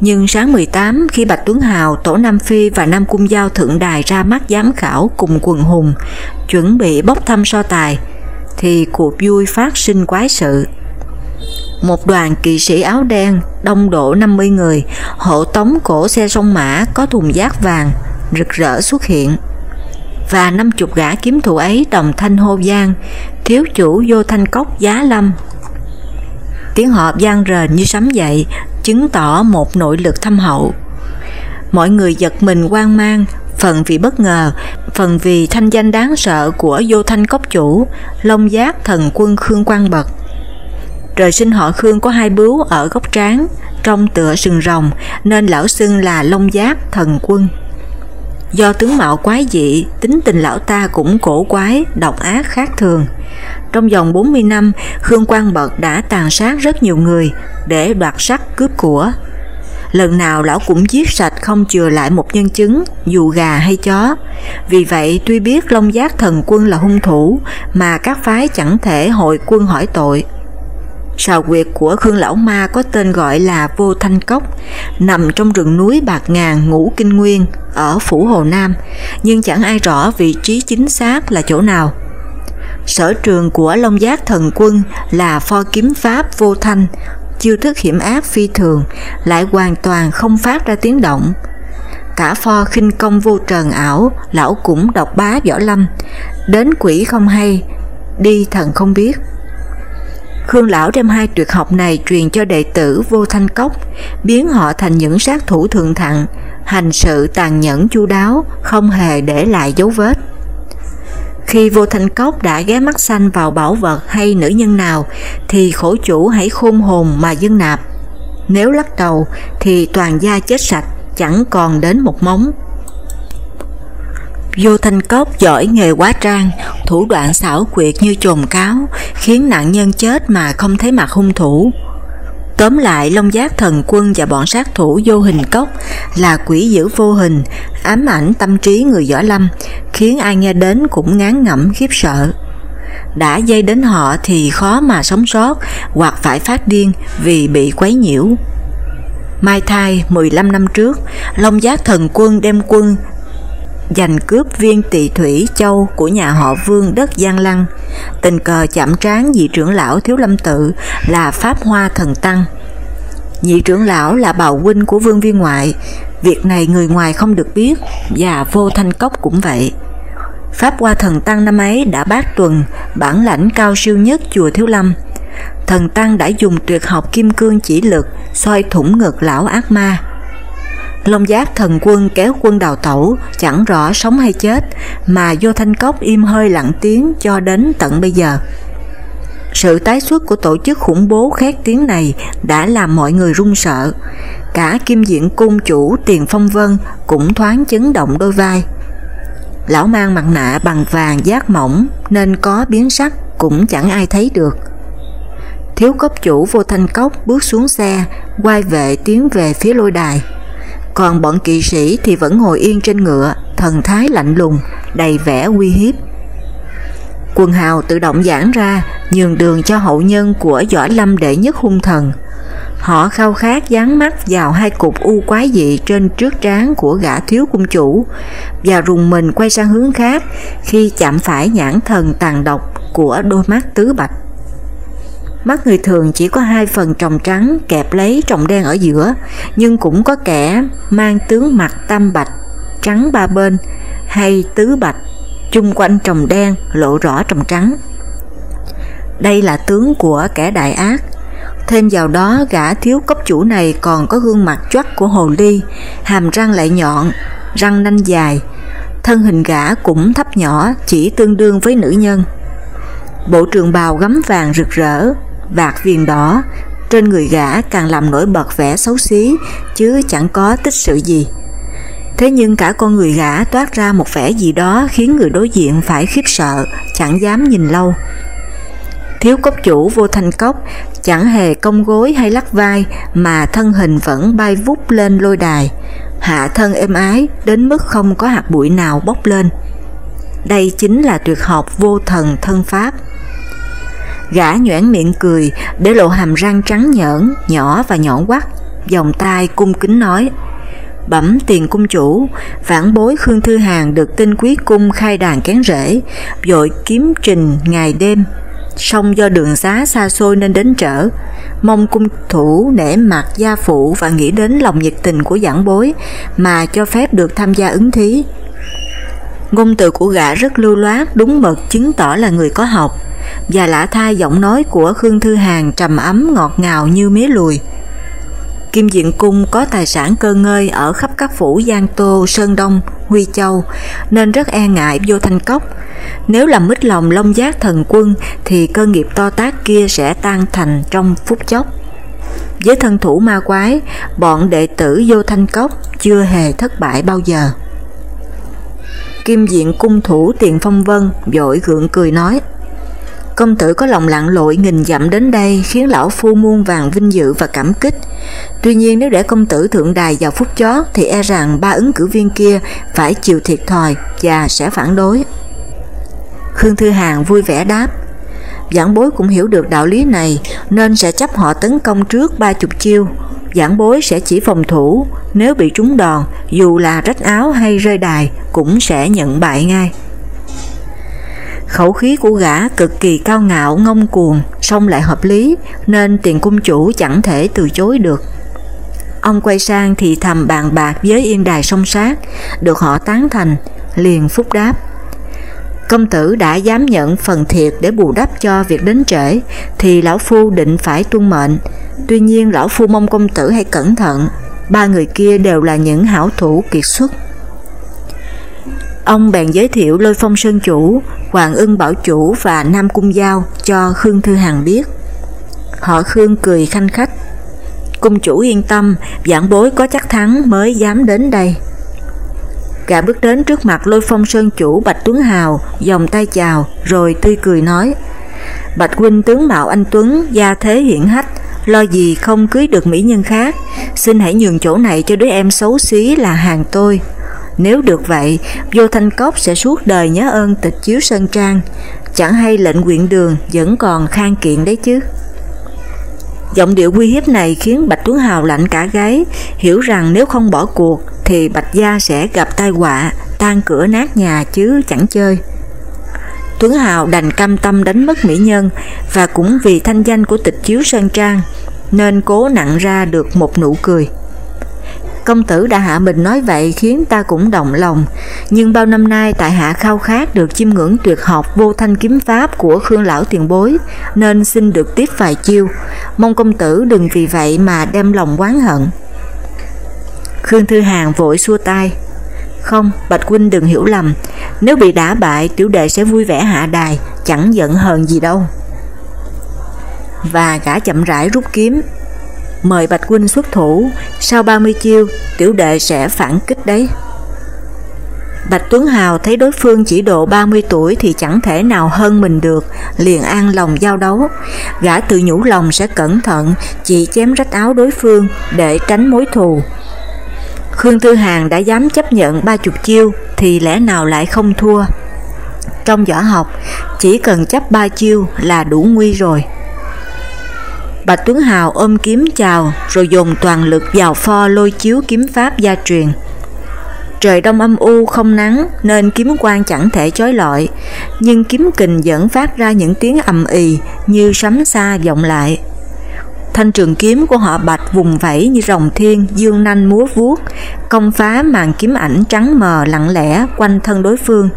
Nhưng sáng 18 khi Bạch Tuấn Hào, Tổ Nam Phi và Nam Cung Giao Thượng Đài ra mắt giám khảo cùng quần hùng, chuẩn bị bốc thăm so tài, thì cuộc vui phát sinh quái sự. Một đoàn kỵ sĩ áo đen, đông độ 50 người, hộ tống cổ xe sông mã có thùng giác vàng, rực rỡ xuất hiện. Và năm chục gã kiếm thủ ấy đồng thanh hô gian, thiếu chủ vô thanh cốc giá lâm. Tiếng họ gian rền như sấm dậy, chứng tỏ một nội lực thâm hậu. Mọi người giật mình quan mang, phần vì bất ngờ, phần vì thanh danh đáng sợ của vô thanh cốc chủ, Long Giác thần quân Khương Quang Bật. Trời sinh họ Khương có hai bướu ở góc trán, trong tựa sừng rồng nên lão xưng là Long Giác thần quân. Do tướng mạo quái dị, tính tình lão ta cũng cổ quái, độc ác khác thường. Trong vòng 40 năm, Khương Quang Bật đã tàn sát rất nhiều người để đoạt sắc cướp của. Lần nào lão cũng giết sạch không chừa lại một nhân chứng, dù gà hay chó. Vì vậy tuy biết Long Giác thần quân là hung thủ mà các phái chẳng thể hội quân hỏi tội. Sào huyệt của Khương Lão Ma có tên gọi là Vô Thanh Cốc, nằm trong rừng núi Bạc Ngàn Ngũ Kinh Nguyên ở Phủ Hồ Nam, nhưng chẳng ai rõ vị trí chính xác là chỗ nào. Sở trường của Long Giác Thần Quân là pho kiếm pháp vô thanh, chiêu thức hiểm ác phi thường, lại hoàn toàn không phát ra tiếng động. Cả pho khinh công vô trần ảo, lão cũng độc bá võ lâm, đến quỷ không hay, đi thần không biết. Khương Lão đem hai tuyệt học này truyền cho đệ tử vô thanh cốc, biến họ thành những sát thủ thượng thặng, hành sự tàn nhẫn chu đáo, không hề để lại dấu vết. Khi vô thanh cốc đã ghé mắt xanh vào bảo vật hay nữ nhân nào, thì khổ chủ hãy khôn hồn mà dân nạp. Nếu lắc đầu thì toàn gia chết sạch, chẳng còn đến một móng. Vô thanh cốc giỏi nghề quá trang, thủ đoạn xảo quyệt như trồn cáo, khiến nạn nhân chết mà không thấy mặt hung thủ. Tóm lại, Long Giác Thần Quân và bọn sát thủ vô hình cốc là quỷ dữ vô hình, ám ảnh tâm trí người võ lâm, khiến ai nghe đến cũng ngán ngẩm khiếp sợ. Đã dây đến họ thì khó mà sống sót hoặc phải phát điên vì bị quấy nhiễu. Mai thai 15 năm trước, Long Giác Thần Quân đem quân giành cướp viên tỳ thủy châu của nhà họ Vương đất Giang Lăng. Tình cờ chạm trán vị trưởng lão Thiếu Lâm Tự là Pháp Hoa Thần Tăng. Nhị trưởng lão là bào huynh của Vương Viên Ngoại, việc này người ngoài không được biết và vô thanh cốc cũng vậy. Pháp Hoa Thần Tăng năm ấy đã bát tuần, bản lãnh cao siêu nhất chùa Thiếu Lâm. Thần Tăng đã dùng tuyệt học kim cương chỉ lực soi thủng ngực lão ác ma. Long giác thần quân kéo quân đào tẩu, chẳng rõ sống hay chết, mà vô thanh cốc im hơi lặng tiếng cho đến tận bây giờ. Sự tái xuất của tổ chức khủng bố khét tiếng này đã làm mọi người run sợ. Cả kim diện cung chủ Tiền Phong Vân cũng thoáng chấn động đôi vai. Lão mang mặt nạ bằng vàng giác mỏng nên có biến sắc cũng chẳng ai thấy được. Thiếu cốc chủ vô thanh cốc bước xuống xe, quay vệ tiến về phía lôi đài còn bọn kỵ sĩ thì vẫn ngồi yên trên ngựa, thần thái lạnh lùng, đầy vẻ uy hiếp. Quần hào tự động giãn ra, nhường đường cho hậu nhân của võ lâm đệ nhất hung thần. Họ khao khát dán mắt vào hai cục u quái dị trên trước trán của gã thiếu cung chủ và rùng mình quay sang hướng khác khi chạm phải nhãn thần tàn độc của đôi mắt tứ bạch. Mắt người thường chỉ có hai phần tròng trắng kẹp lấy tròng đen ở giữa, nhưng cũng có kẻ mang tướng mặt tam bạch, trắng ba bên, hay tứ bạch, chung quanh tròng đen lộ rõ tròng trắng. Đây là tướng của kẻ đại ác. Thêm vào đó gã thiếu cấp chủ này còn có gương mặt choắt của hồ ly, hàm răng lại nhọn, răng nanh dài, thân hình gã cũng thấp nhỏ chỉ tương đương với nữ nhân. Bộ trường bào gấm vàng rực rỡ, vạt viền đỏ, trên người gã càng làm nổi bật vẻ xấu xí, chứ chẳng có tích sự gì. Thế nhưng cả con người gã toát ra một vẻ gì đó khiến người đối diện phải khiếp sợ, chẳng dám nhìn lâu. Thiếu cốc chủ vô thanh cốc, chẳng hề cong gối hay lắc vai mà thân hình vẫn bay vút lên lôi đài, hạ thân êm ái đến mức không có hạt bụi nào bốc lên. Đây chính là tuyệt học vô thần thân pháp. Gã nhoảng miệng cười để lộ hàm răng trắng nhởn, nhỏ và nhọn quắt, vòng tay cung kính nói Bẩm tiền cung chủ, vãn bối Khương Thư Hàng được tinh quý cung khai đàn kén rễ, dội kiếm trình ngày đêm, song do đường xá xa xôi nên đến trở, mong cung thủ nể mặt gia phụ và nghĩ đến lòng nhiệt tình của giảng bối mà cho phép được tham gia ứng thí. Ngôn từ của gã rất lưu loát, đúng mực chứng tỏ là người có học, và lạ thai giọng nói của Khương Thư Hàng trầm ấm ngọt ngào như mía lùi. Kim Diện Cung có tài sản cơ ngơi ở khắp các phủ Giang Tô, Sơn Đông, Huy Châu, nên rất e ngại vô thanh cốc. Nếu làm mít lòng Long Giác thần quân thì cơ nghiệp to tác kia sẽ tan thành trong phút chốc. Với thân thủ ma quái, bọn đệ tử vô thanh cốc chưa hề thất bại bao giờ. Kim diện cung thủ tiền phong vân, vội gượng cười nói, Công tử có lòng lặng lội nghìn dặm đến đây khiến lão phu muôn vàng vinh dự và cảm kích. Tuy nhiên nếu để công tử thượng đài vào phút chót thì e rằng ba ứng cử viên kia phải chịu thiệt thòi và sẽ phản đối. Khương Thư Hàng vui vẻ đáp, Giảng bối cũng hiểu được đạo lý này, nên sẽ chấp họ tấn công trước ba chục chiêu. Giảng bối sẽ chỉ phòng thủ, nếu bị trúng đòn, dù là rách áo hay rơi đài cũng sẽ nhận bại ngay. Khẩu khí của gã cực kỳ cao ngạo ngông cuồng, song lại hợp lý, nên tiền cung chủ chẳng thể từ chối được. Ông quay sang thì thầm bàn bạc với yên đài song sát, được họ tán thành, liền phúc đáp. Công tử đã dám nhận phần thiệt để bù đắp cho việc đến trễ, thì lão phu định phải tuân mệnh. Tuy nhiên lão phu mong công tử hãy cẩn thận, ba người kia đều là những hảo thủ kiệt xuất. Ông bèn giới thiệu Lôi Phong Sơn Chủ, Hoàng Ưng Bảo Chủ và Nam Cung Giao cho Khương Thư Hằng biết. Họ Khương cười khanh khách. Cung chủ yên tâm, giảng bối có chắc thắng mới dám đến đây. Gã bước đến trước mặt Lôi Phong Sơn Chủ Bạch Tuấn Hào, dòng tay chào, rồi tươi cười nói Bạch huynh tướng mạo anh Tuấn, gia thế hiển hách, lo gì không cưới được mỹ nhân khác, xin hãy nhường chỗ này cho đứa em xấu xí là hàng tôi. Nếu được vậy, vô thanh cốc sẽ suốt đời nhớ ơn tịch chiếu Sơn Trang, chẳng hay lệnh quyện đường vẫn còn khang kiện đấy chứ. Giọng điệu uy hiếp này khiến Bạch Tuấn Hào lạnh cả gáy, hiểu rằng nếu không bỏ cuộc thì Bạch Gia sẽ gặp tai họa, tan cửa nát nhà chứ chẳng chơi. Tuấn Hào đành cam tâm đánh mất mỹ nhân và cũng vì thanh danh của tịch chiếu Sơn Trang nên cố nặng ra được một nụ cười. Công tử đã hạ mình nói vậy khiến ta cũng động lòng, nhưng bao năm nay tại hạ khao khát được chiêm ngưỡng tuyệt học vô thanh kiếm pháp của Khương Lão tiền bối, nên xin được tiếp vài chiêu, mong công tử đừng vì vậy mà đem lòng oán hận. Khương Thư Hàng vội xua tay, không, Bạch Huynh đừng hiểu lầm, nếu bị đả bại tiểu đệ sẽ vui vẻ hạ đài, chẳng giận hờn gì đâu. Và gã chậm rãi rút kiếm, mời Bạch Huynh xuất thủ, sau 30 chiêu, tiểu đệ sẽ phản kích đấy. Bạch Tuấn Hào thấy đối phương chỉ độ 30 tuổi thì chẳng thể nào hơn mình được, liền an lòng giao đấu. Gã tự nhủ lòng sẽ cẩn thận, chỉ chém rách áo đối phương để tránh mối thù. Khương Tư Hàng đã dám chấp nhận ba chục chiêu thì lẽ nào lại không thua. Trong võ học, chỉ cần chấp ba chiêu là đủ nguy rồi. Bạch Tuấn Hào ôm kiếm chào rồi dùng toàn lực vào pho lôi chiếu kiếm pháp gia truyền. Trời đông âm u không nắng nên kiếm quang chẳng thể chói lọi, nhưng kiếm kình vẫn phát ra những tiếng ầm ì như sấm xa vọng lại. Thanh trường kiếm của họ bạch vùng vẫy như rồng thiên, dương nanh múa vuốt, công phá màn kiếm ảnh trắng mờ lặng lẽ quanh thân đối phương.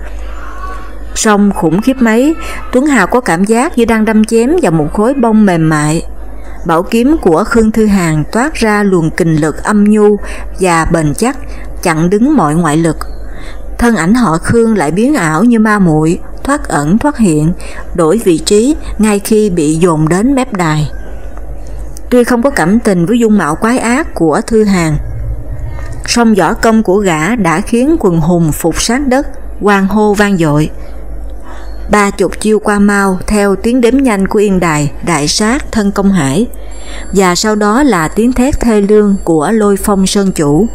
Song khủng khiếp mấy, Tuấn Hào có cảm giác như đang đâm chém vào một khối bông mềm mại. Bảo kiếm của Khương Thư Hàng toát ra luồng kình lực âm nhu và bền chắc, chặn đứng mọi ngoại lực. Thân ảnh họ Khương lại biến ảo như ma muội, thoát ẩn thoát hiện, đổi vị trí ngay khi bị dồn đến mép đài. Tuy không có cảm tình với dung mạo quái ác của Thư Hàng, song võ công của gã đã khiến quần hùng phục sát đất, quang hô vang dội. Ba chục chiêu qua mau theo tiếng đếm nhanh của yên đài, đại sát, thân công hải, và sau đó là tiếng thét thê lương của lôi phong sơn chủ.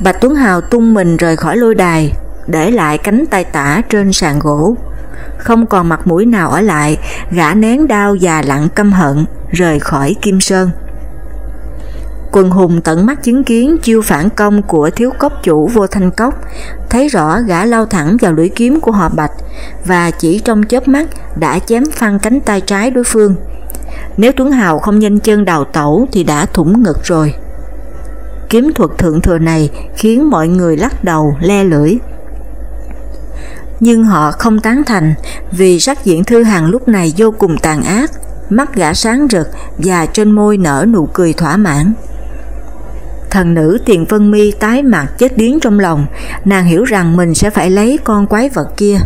Bạch Tuấn Hào tung mình rời khỏi lôi đài, để lại cánh tay tả trên sàn gỗ. Không còn mặt mũi nào ở lại, gã nén đau và lặng căm hận, rời khỏi Kim Sơn. Quần hùng tận mắt chứng kiến chiêu phản công của thiếu cốc chủ vô thanh cốc, thấy rõ gã lao thẳng vào lưỡi kiếm của họ Bạch và chỉ trong chớp mắt đã chém phăng cánh tay trái đối phương. Nếu Tuấn Hào không nhanh chân đào tẩu thì đã thủng ngực rồi. Kiếm thuật thượng thừa này khiến mọi người lắc đầu le lưỡi. Nhưng họ không tán thành vì sắc diện thư hàng lúc này vô cùng tàn ác, mắt gã sáng rực và trên môi nở nụ cười thỏa mãn. Thần nữ Tiền Vân Mi tái mặt chết điếng trong lòng, nàng hiểu rằng mình sẽ phải lấy con quái vật kia.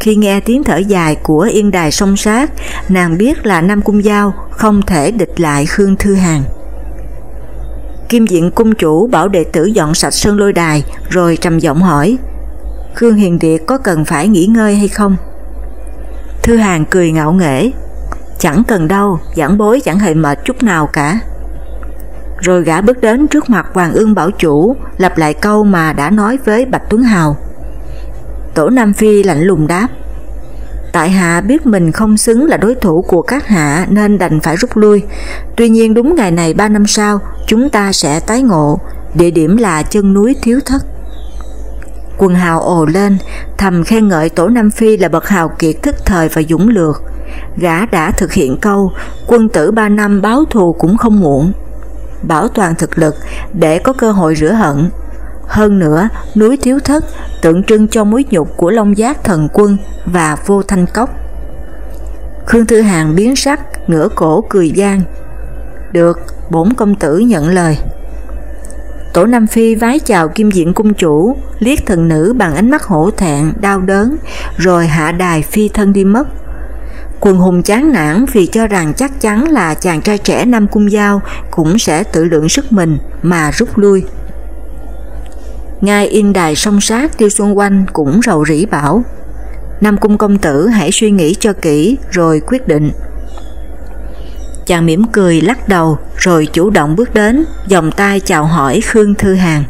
Khi nghe tiếng thở dài của yên đài song sát, nàng biết là Nam Cung Giao không thể địch lại Khương Thư hàng Kim diện cung chủ bảo đệ tử dọn sạch sơn lôi đài rồi trầm giọng hỏi Khương Hiền Điệt có cần phải nghỉ ngơi hay không? Thư hàng cười ngạo nghễ Chẳng cần đâu, giảng bối chẳng hề mệt chút nào cả. Rồi gã bước đến trước mặt Hoàng Ương Bảo Chủ, lặp lại câu mà đã nói với Bạch Tuấn Hào. Tổ Nam Phi lạnh lùng đáp, Tại hạ biết mình không xứng là đối thủ của các hạ nên đành phải rút lui. Tuy nhiên đúng ngày này ba năm sau, chúng ta sẽ tái ngộ, địa điểm là chân núi Thiếu Thất. Quần hào ồ lên, thầm khen ngợi Tổ Nam Phi là bậc hào kiệt thức thời và dũng lược. Gã đã thực hiện câu, quân tử ba năm báo thù cũng không muộn. Bảo toàn thực lực để có cơ hội rửa hận. Hơn nữa, núi Thiếu Thất tượng trưng cho mối nhục của Long Giác Thần Quân và Vô Thanh Cốc. Khương Thư Hàng biến sắc, ngửa cổ cười gian. Được, bổn công tử nhận lời. Tổ Nam Phi vái chào kim diện cung chủ, liếc thần nữ bằng ánh mắt hổ thẹn, đau đớn, rồi hạ đài phi thân đi mất. Quần hùng chán nản vì cho rằng chắc chắn là chàng trai trẻ Nam Cung Giao cũng sẽ tự lượng sức mình mà rút lui. Ngài yên đài song sát tiêu xuân quanh cũng rầu rĩ bảo Nam Cung công tử hãy suy nghĩ cho kỹ rồi quyết định. Chàng mỉm cười lắc đầu rồi chủ động bước đến, vòng tay chào hỏi Khương Thư Hàng.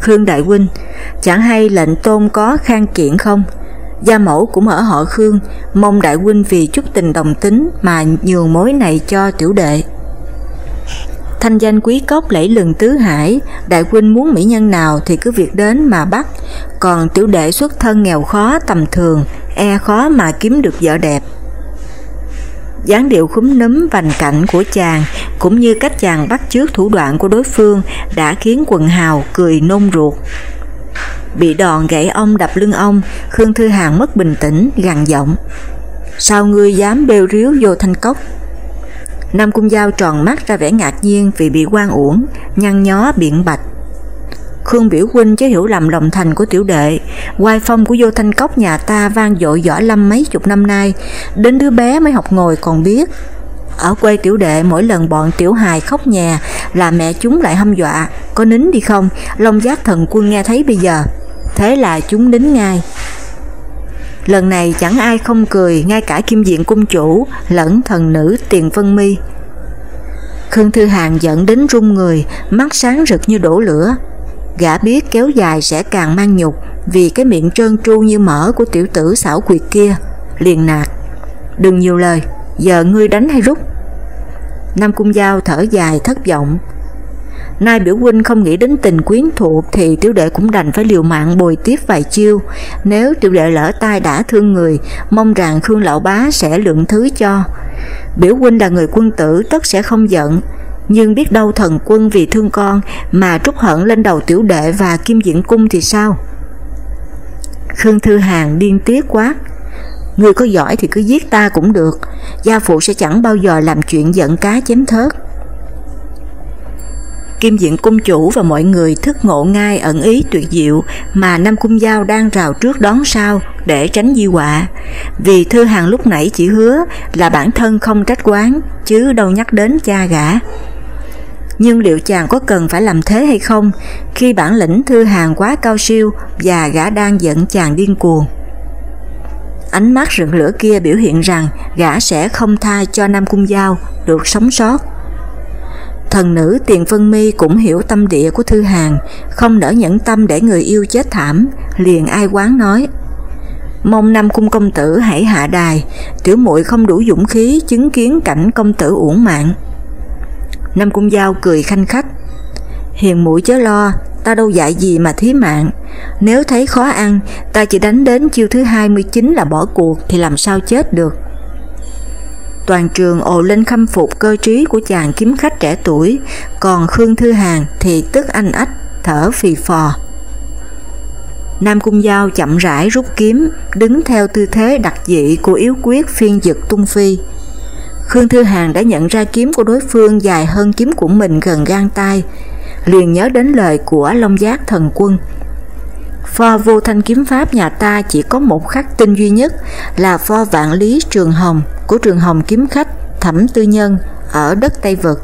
Khương Đại Huynh, chẳng hay lệnh tôn có khang kiện không? Gia mẫu cũng ở họ Khương, mong Đại Huynh vì chút tình đồng tính mà nhường mối này cho tiểu đệ. Thanh danh quý cốc lẫy lừng tứ hải, Đại Huynh muốn mỹ nhân nào thì cứ việc đến mà bắt, còn tiểu đệ xuất thân nghèo khó tầm thường, e khó mà kiếm được vợ đẹp dáng điệu khúm núm vành cạnh của chàng cũng như cách chàng bắt chước thủ đoạn của đối phương đã khiến quần hào cười nôn ruột. Bị đòn gãy ông đập lưng ông, Khương Thư Hàng mất bình tĩnh, gằn giọng. Sao ngươi dám bêu riếu vô thanh cốc? Nam Cung Giao tròn mắt ra vẻ ngạc nhiên vì bị quan uổng, nhăn nhó biện bạch. Khương biểu huynh chứ hiểu lầm lòng thành của tiểu đệ, quai phong của vô thanh cốc nhà ta vang dội võ lâm mấy chục năm nay, đến đứa bé mới học ngồi còn biết. Ở quê tiểu đệ mỗi lần bọn tiểu hài khóc nhà là mẹ chúng lại hâm dọa, có nín đi không, Long giác thần quân nghe thấy bây giờ. Thế là chúng đến ngay. Lần này chẳng ai không cười, ngay cả kim diện cung chủ lẫn thần nữ tiền vân mi. Khương Thư Hàng giận đến run người, mắt sáng rực như đổ lửa, Gã biết kéo dài sẽ càng mang nhục vì cái miệng trơn tru như mỡ của tiểu tử xảo quyệt kia, liền nạt. Đừng nhiều lời, giờ ngươi đánh hay rút? Nam Cung Giao thở dài thất vọng. Nay biểu huynh không nghĩ đến tình quyến thuộc thì tiểu đệ cũng đành phải liều mạng bồi tiếp vài chiêu. Nếu tiểu đệ lỡ tai đã thương người, mong rằng Khương Lão Bá sẽ lượng thứ cho. Biểu huynh là người quân tử tất sẽ không giận, nhưng biết đâu thần quân vì thương con mà trút hận lên đầu tiểu đệ và kim diễn cung thì sao? Khương Thư Hàng điên tiết quá. Người có giỏi thì cứ giết ta cũng được, gia phụ sẽ chẳng bao giờ làm chuyện giận cá chém thớt. Kim Diện Cung Chủ và mọi người thức ngộ ngay ẩn ý tuyệt diệu mà Nam Cung Giao đang rào trước đón sau để tránh di họa. Vì Thư Hàng lúc nãy chỉ hứa là bản thân không trách quán, chứ đâu nhắc đến cha gã nhưng liệu chàng có cần phải làm thế hay không khi bản lĩnh thư hàng quá cao siêu và gã đang giận chàng điên cuồng. Ánh mắt rực lửa kia biểu hiện rằng gã sẽ không tha cho Nam Cung Giao được sống sót. Thần nữ Tiền Vân Mi cũng hiểu tâm địa của Thư Hàng, không nỡ nhẫn tâm để người yêu chết thảm, liền ai quán nói. Mong Nam Cung công tử hãy hạ đài, tiểu muội không đủ dũng khí chứng kiến cảnh công tử uổng mạng. Nam Cung Giao cười khanh khách. Hiền mũi chớ lo, ta đâu dạy gì mà thí mạng. Nếu thấy khó ăn, ta chỉ đánh đến chiêu thứ 29 là bỏ cuộc thì làm sao chết được. Toàn trường ồ lên khâm phục cơ trí của chàng kiếm khách trẻ tuổi, còn Khương Thư Hàng thì tức anh ách, thở phì phò. Nam Cung Giao chậm rãi rút kiếm, đứng theo tư thế đặc dị của yếu quyết phiên dực tung phi. Khương Thư Hàng đã nhận ra kiếm của đối phương dài hơn kiếm của mình gần gan tay, liền nhớ đến lời của Long Giác thần quân. Pho vô thanh kiếm pháp nhà ta chỉ có một khắc tinh duy nhất là pho vạn lý trường hồng của trường hồng kiếm khách Thẩm Tư Nhân ở đất Tây Vực.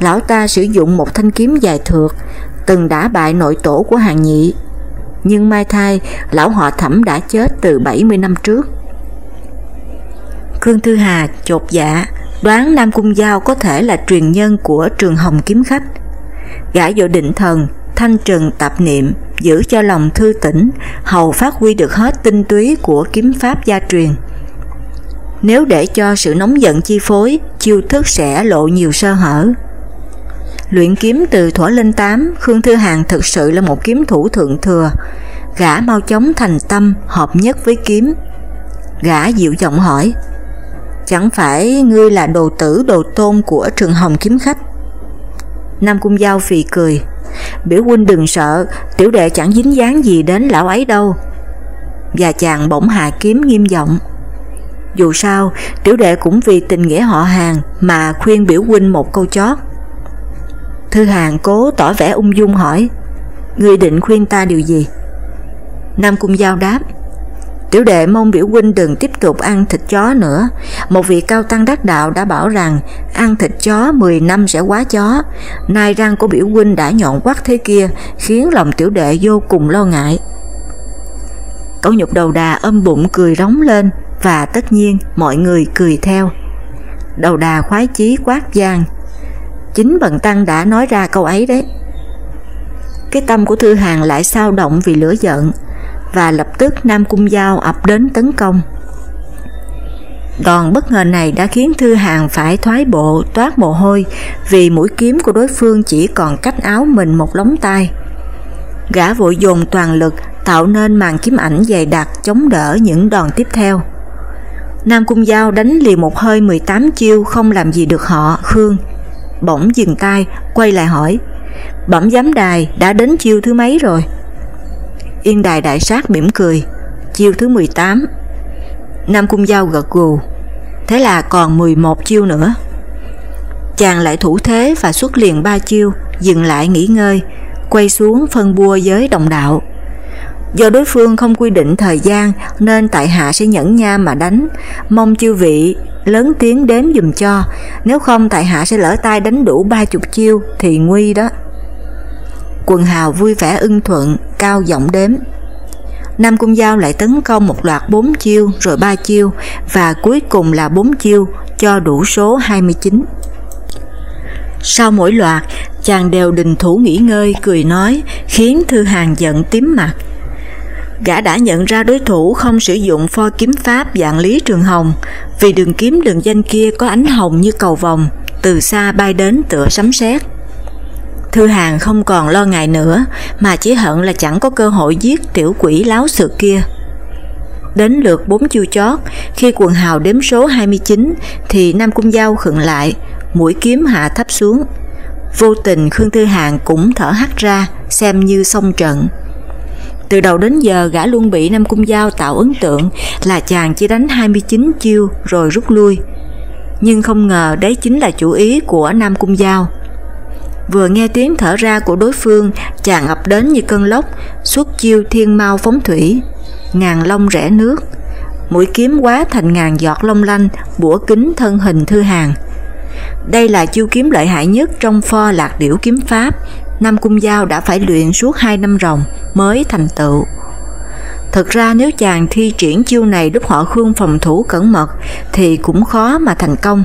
Lão ta sử dụng một thanh kiếm dài thượt, từng đã bại nội tổ của hàng nhị. Nhưng mai thai, lão họ Thẩm đã chết từ 70 năm trước. Khương Thư Hà chột dạ, đoán Nam Cung Giao có thể là truyền nhân của trường hồng kiếm khách. Gã vô định thần, thanh trừng tạp niệm, giữ cho lòng thư tỉnh, hầu phát huy được hết tinh túy của kiếm pháp gia truyền. Nếu để cho sự nóng giận chi phối, chiêu thức sẽ lộ nhiều sơ hở. Luyện kiếm từ thuở lên tám, Khương Thư Hàng thực sự là một kiếm thủ thượng thừa. Gã mau chóng thành tâm, hợp nhất với kiếm. Gã dịu giọng hỏi, Chẳng phải ngươi là đồ tử đồ tôn của trường hồng kiếm khách? Nam Cung Giao phì cười, biểu huynh đừng sợ, tiểu đệ chẳng dính dáng gì đến lão ấy đâu. Và chàng bỗng hạ kiếm nghiêm giọng, dù sao, tiểu đệ cũng vì tình nghĩa họ hàng mà khuyên biểu huynh một câu chót. Thư Hàng cố tỏ vẻ ung dung hỏi, Ngươi định khuyên ta điều gì? Nam Cung Giao đáp, Tiểu đệ mong biểu huynh đừng tiếp tục ăn thịt chó nữa. Một vị cao tăng đắc đạo đã bảo rằng, ăn thịt chó 10 năm sẽ quá chó. Nay răng của biểu huynh đã nhọn quắc thế kia, khiến lòng tiểu đệ vô cùng lo ngại. Cậu nhục đầu đà âm bụng cười rống lên, và tất nhiên mọi người cười theo. Đầu đà khoái chí quát giang. Chính Bần Tăng đã nói ra câu ấy đấy. Cái tâm của Thư Hàng lại sao động vì lửa giận và lập tức Nam Cung Giao ập đến tấn công. Đòn bất ngờ này đã khiến Thư Hàng phải thoái bộ toát mồ hôi vì mũi kiếm của đối phương chỉ còn cách áo mình một lóng tay. Gã vội dồn toàn lực tạo nên màn kiếm ảnh dày đặc chống đỡ những đòn tiếp theo. Nam Cung Giao đánh liền một hơi 18 chiêu không làm gì được họ, Khương. Bỗng dừng tay, quay lại hỏi, bẩm giám đài đã đến chiêu thứ mấy rồi? Yên đài đại sát mỉm cười, chiêu thứ 18. Nam Cung Giao gật gù, thế là còn 11 chiêu nữa. Chàng lại thủ thế và xuất liền ba chiêu, dừng lại nghỉ ngơi, quay xuống phân bua với đồng đạo. Do đối phương không quy định thời gian nên tại hạ sẽ nhẫn nha mà đánh, mong chư vị lớn tiếng đếm dùm cho, nếu không tại hạ sẽ lỡ tay đánh đủ ba chục chiêu thì nguy đó. Quần hào vui vẻ ưng thuận, cao giọng đếm. Nam Cung Giao lại tấn công một loạt bốn chiêu rồi ba chiêu và cuối cùng là bốn chiêu cho đủ số 29. Sau mỗi loạt, chàng đều đình thủ nghỉ ngơi cười nói khiến Thư Hàng giận tím mặt. Gã đã nhận ra đối thủ không sử dụng pho kiếm pháp dạng Lý Trường Hồng vì đường kiếm đường danh kia có ánh hồng như cầu vòng, từ xa bay đến tựa sấm sét. Thư Hàng không còn lo ngại nữa mà chỉ hận là chẳng có cơ hội giết tiểu quỷ láo sự kia. Đến lượt bốn chiêu chót, khi quần hào đếm số 29 thì Nam Cung Giao khựng lại, mũi kiếm hạ thấp xuống. Vô tình Khương Thư Hàng cũng thở hắt ra, xem như xong trận. Từ đầu đến giờ gã luôn bị Nam Cung Giao tạo ấn tượng là chàng chỉ đánh 29 chiêu rồi rút lui. Nhưng không ngờ đấy chính là chủ ý của Nam Cung Giao. Vừa nghe tiếng thở ra của đối phương, chàng ập đến như cơn lốc, xuất chiêu thiên mau phóng thủy, ngàn lông rẽ nước. Mũi kiếm quá thành ngàn giọt long lanh, bủa kính thân hình thư hàng. Đây là chiêu kiếm lợi hại nhất trong pho lạc điểu kiếm pháp, Nam Cung Giao đã phải luyện suốt 2 năm ròng mới thành tựu. Thực ra nếu chàng thi triển chiêu này lúc họ khương phòng thủ cẩn mật thì cũng khó mà thành công.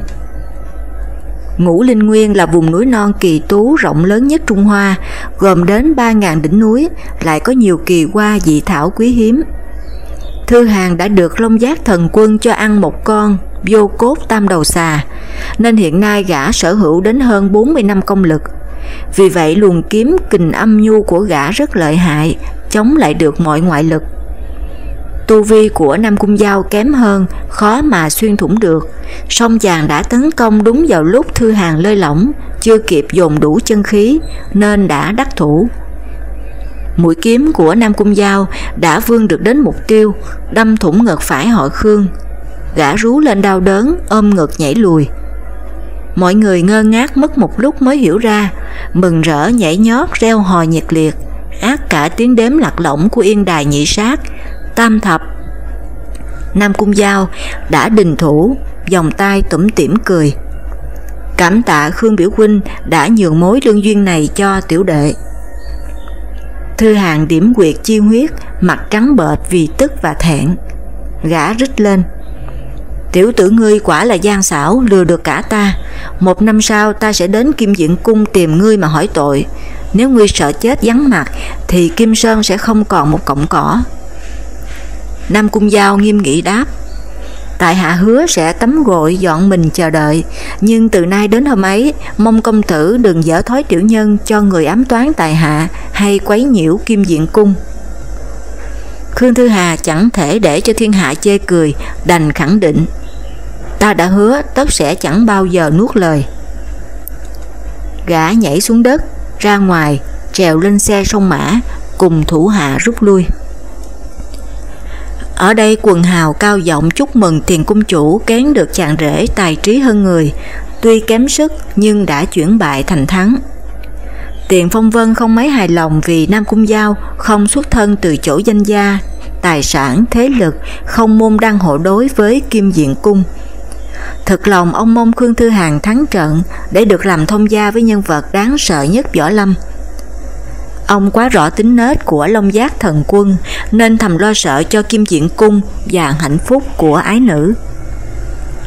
Ngũ Linh Nguyên là vùng núi non kỳ tú rộng lớn nhất Trung Hoa, gồm đến 3.000 đỉnh núi, lại có nhiều kỳ hoa dị thảo quý hiếm. Thư Hàng đã được Long Giác Thần Quân cho ăn một con vô cốt tam đầu xà, nên hiện nay gã sở hữu đến hơn 40 năm công lực. Vì vậy luồng kiếm kình âm nhu của gã rất lợi hại, chống lại được mọi ngoại lực. Tu vi của Nam Cung Giao kém hơn, khó mà xuyên thủng được, song chàng đã tấn công đúng vào lúc Thư Hàng lơi lỏng, chưa kịp dồn đủ chân khí, nên đã đắc thủ. Mũi kiếm của Nam Cung Giao đã vươn được đến mục tiêu, đâm thủng ngực phải họ Khương. Gã rú lên đau đớn, ôm ngực nhảy lùi. Mọi người ngơ ngác mất một lúc mới hiểu ra, mừng rỡ nhảy nhót reo hò nhiệt liệt, ác cả tiếng đếm lạc lỏng của yên đài nhị sát, tam thập. Nam Cung Giao đã đình thủ, vòng tay tủm tỉm cười. Cảm tạ Khương Biểu Huynh đã nhường mối lương duyên này cho tiểu đệ. Thư hàng điểm quyệt chi huyết, mặt trắng bệch vì tức và thẹn. Gã rít lên. Tiểu tử ngươi quả là gian xảo lừa được cả ta. Một năm sau ta sẽ đến Kim Diện Cung tìm ngươi mà hỏi tội. Nếu ngươi sợ chết vắng mặt thì Kim Sơn sẽ không còn một cọng cỏ. Nam Cung Giao nghiêm nghị đáp Tại hạ hứa sẽ tắm gội dọn mình chờ đợi, nhưng từ nay đến hôm ấy, mong công tử đừng dở thói tiểu nhân cho người ám toán tại hạ hay quấy nhiễu kim diện cung. Khương Thư Hà chẳng thể để cho thiên hạ chê cười, đành khẳng định. Ta đã hứa tất sẽ chẳng bao giờ nuốt lời. Gã nhảy xuống đất, ra ngoài, trèo lên xe sông mã, cùng thủ hạ rút lui. Ở đây quần hào cao giọng chúc mừng tiền cung chủ kén được chàng rể tài trí hơn người, tuy kém sức nhưng đã chuyển bại thành thắng. Tiền Phong Vân không mấy hài lòng vì Nam Cung Giao không xuất thân từ chỗ danh gia, tài sản, thế lực, không môn đăng hộ đối với Kim Diện Cung. Thực lòng ông mong Khương Thư Hàng thắng trận để được làm thông gia với nhân vật đáng sợ nhất Võ Lâm. Ông quá rõ tính nết của Long Giác thần quân nên thầm lo sợ cho Kim Diện Cung và hạnh phúc của ái nữ.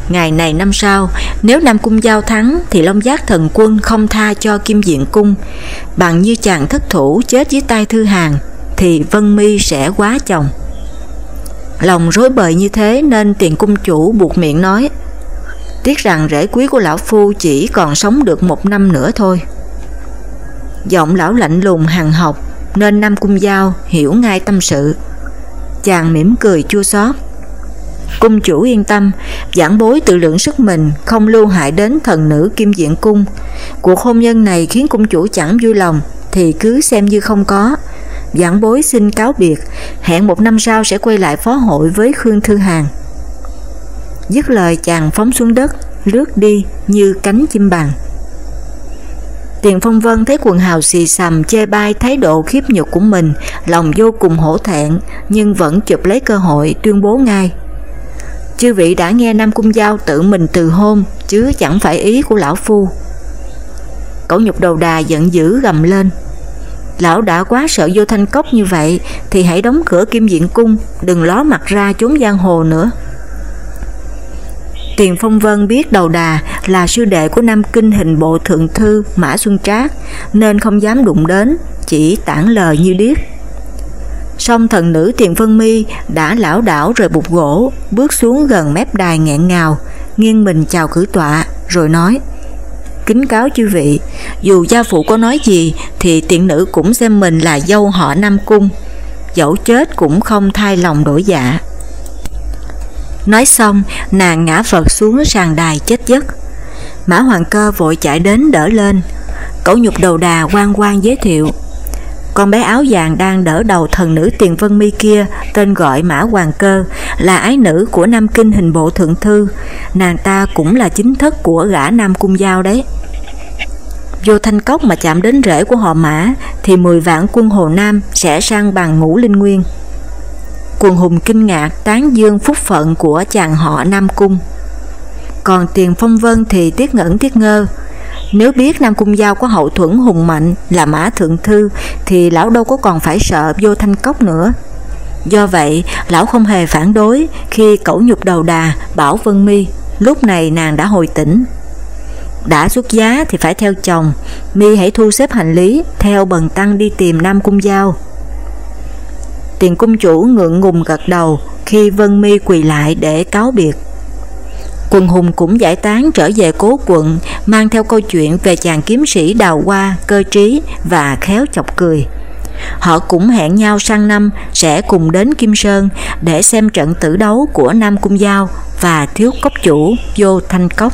Ngày này năm sau, nếu Nam Cung giao thắng thì Long Giác thần quân không tha cho Kim Diện Cung, bằng như chàng thất thủ chết dưới tay Thư Hàng thì Vân Mi sẽ quá chồng. Lòng rối bời như thế nên tiền cung chủ buộc miệng nói Tiếc rằng rễ quý của lão phu chỉ còn sống được một năm nữa thôi. Giọng lão lạnh lùng hằng học nên Nam Cung Giao hiểu ngay tâm sự. Chàng mỉm cười chua xót. Cung chủ yên tâm, giảng bối tự lượng sức mình không lưu hại đến thần nữ Kim Diện Cung. Cuộc hôn nhân này khiến cung chủ chẳng vui lòng thì cứ xem như không có. Giảng bối xin cáo biệt, hẹn một năm sau sẽ quay lại phó hội với Khương Thư Hàng. Dứt lời chàng phóng xuống đất, lướt đi như cánh chim bằng. Tiền Phong Vân thấy quần hào xì xầm chê bai thái độ khiếp nhục của mình, lòng vô cùng hổ thẹn, nhưng vẫn chụp lấy cơ hội tuyên bố ngay. Chư vị đã nghe Nam Cung Giao tự mình từ hôn, chứ chẳng phải ý của lão phu. Cẩu nhục đầu đà giận dữ gầm lên. Lão đã quá sợ vô thanh cốc như vậy, thì hãy đóng cửa kim diện cung, đừng ló mặt ra trốn giang hồ nữa. Tiền Phong Vân biết đầu đà là sư đệ của Nam Kinh hình bộ thượng thư Mã Xuân Trác nên không dám đụng đến, chỉ tản lời như điếc. Song thần nữ Tiền Vân Mi đã lão đảo rời bục gỗ, bước xuống gần mép đài nghẹn ngào, nghiêng mình chào cử tọa, rồi nói Kính cáo chư vị, dù gia phụ có nói gì thì tiện nữ cũng xem mình là dâu họ Nam Cung, dẫu chết cũng không thay lòng đổi dạ. Nói xong, nàng ngã vật xuống sàn đài chết giấc. Mã Hoàng Cơ vội chạy đến đỡ lên. Cẩu nhục đầu đà quan quan giới thiệu. Con bé áo vàng đang đỡ đầu thần nữ tiền vân mi kia tên gọi Mã Hoàng Cơ là ái nữ của Nam Kinh hình bộ thượng thư. Nàng ta cũng là chính thất của gã Nam Cung Giao đấy. Vô thanh cốc mà chạm đến rễ của họ Mã thì 10 vạn quân Hồ Nam sẽ sang bằng ngũ linh nguyên quần hùng kinh ngạc tán dương phúc phận của chàng họ Nam Cung. Còn tiền phong vân thì tiếc ngẩn tiếc ngơ, nếu biết Nam Cung Giao có hậu thuẫn hùng mạnh là mã thượng thư thì lão đâu có còn phải sợ vô thanh cốc nữa. Do vậy, lão không hề phản đối khi cẩu nhục đầu đà bảo Vân Mi, lúc này nàng đã hồi tỉnh. Đã xuất giá thì phải theo chồng, Mi hãy thu xếp hành lý theo bần tăng đi tìm Nam Cung Giao. Tiền cung chủ ngượng ngùng gật đầu khi Vân Mi quỳ lại để cáo biệt. Quần hùng cũng giải tán trở về cố quận, mang theo câu chuyện về chàng kiếm sĩ đào hoa, cơ trí và khéo chọc cười. Họ cũng hẹn nhau sang năm sẽ cùng đến Kim Sơn để xem trận tử đấu của Nam Cung Giao và Thiếu Cốc Chủ vô Thanh Cốc.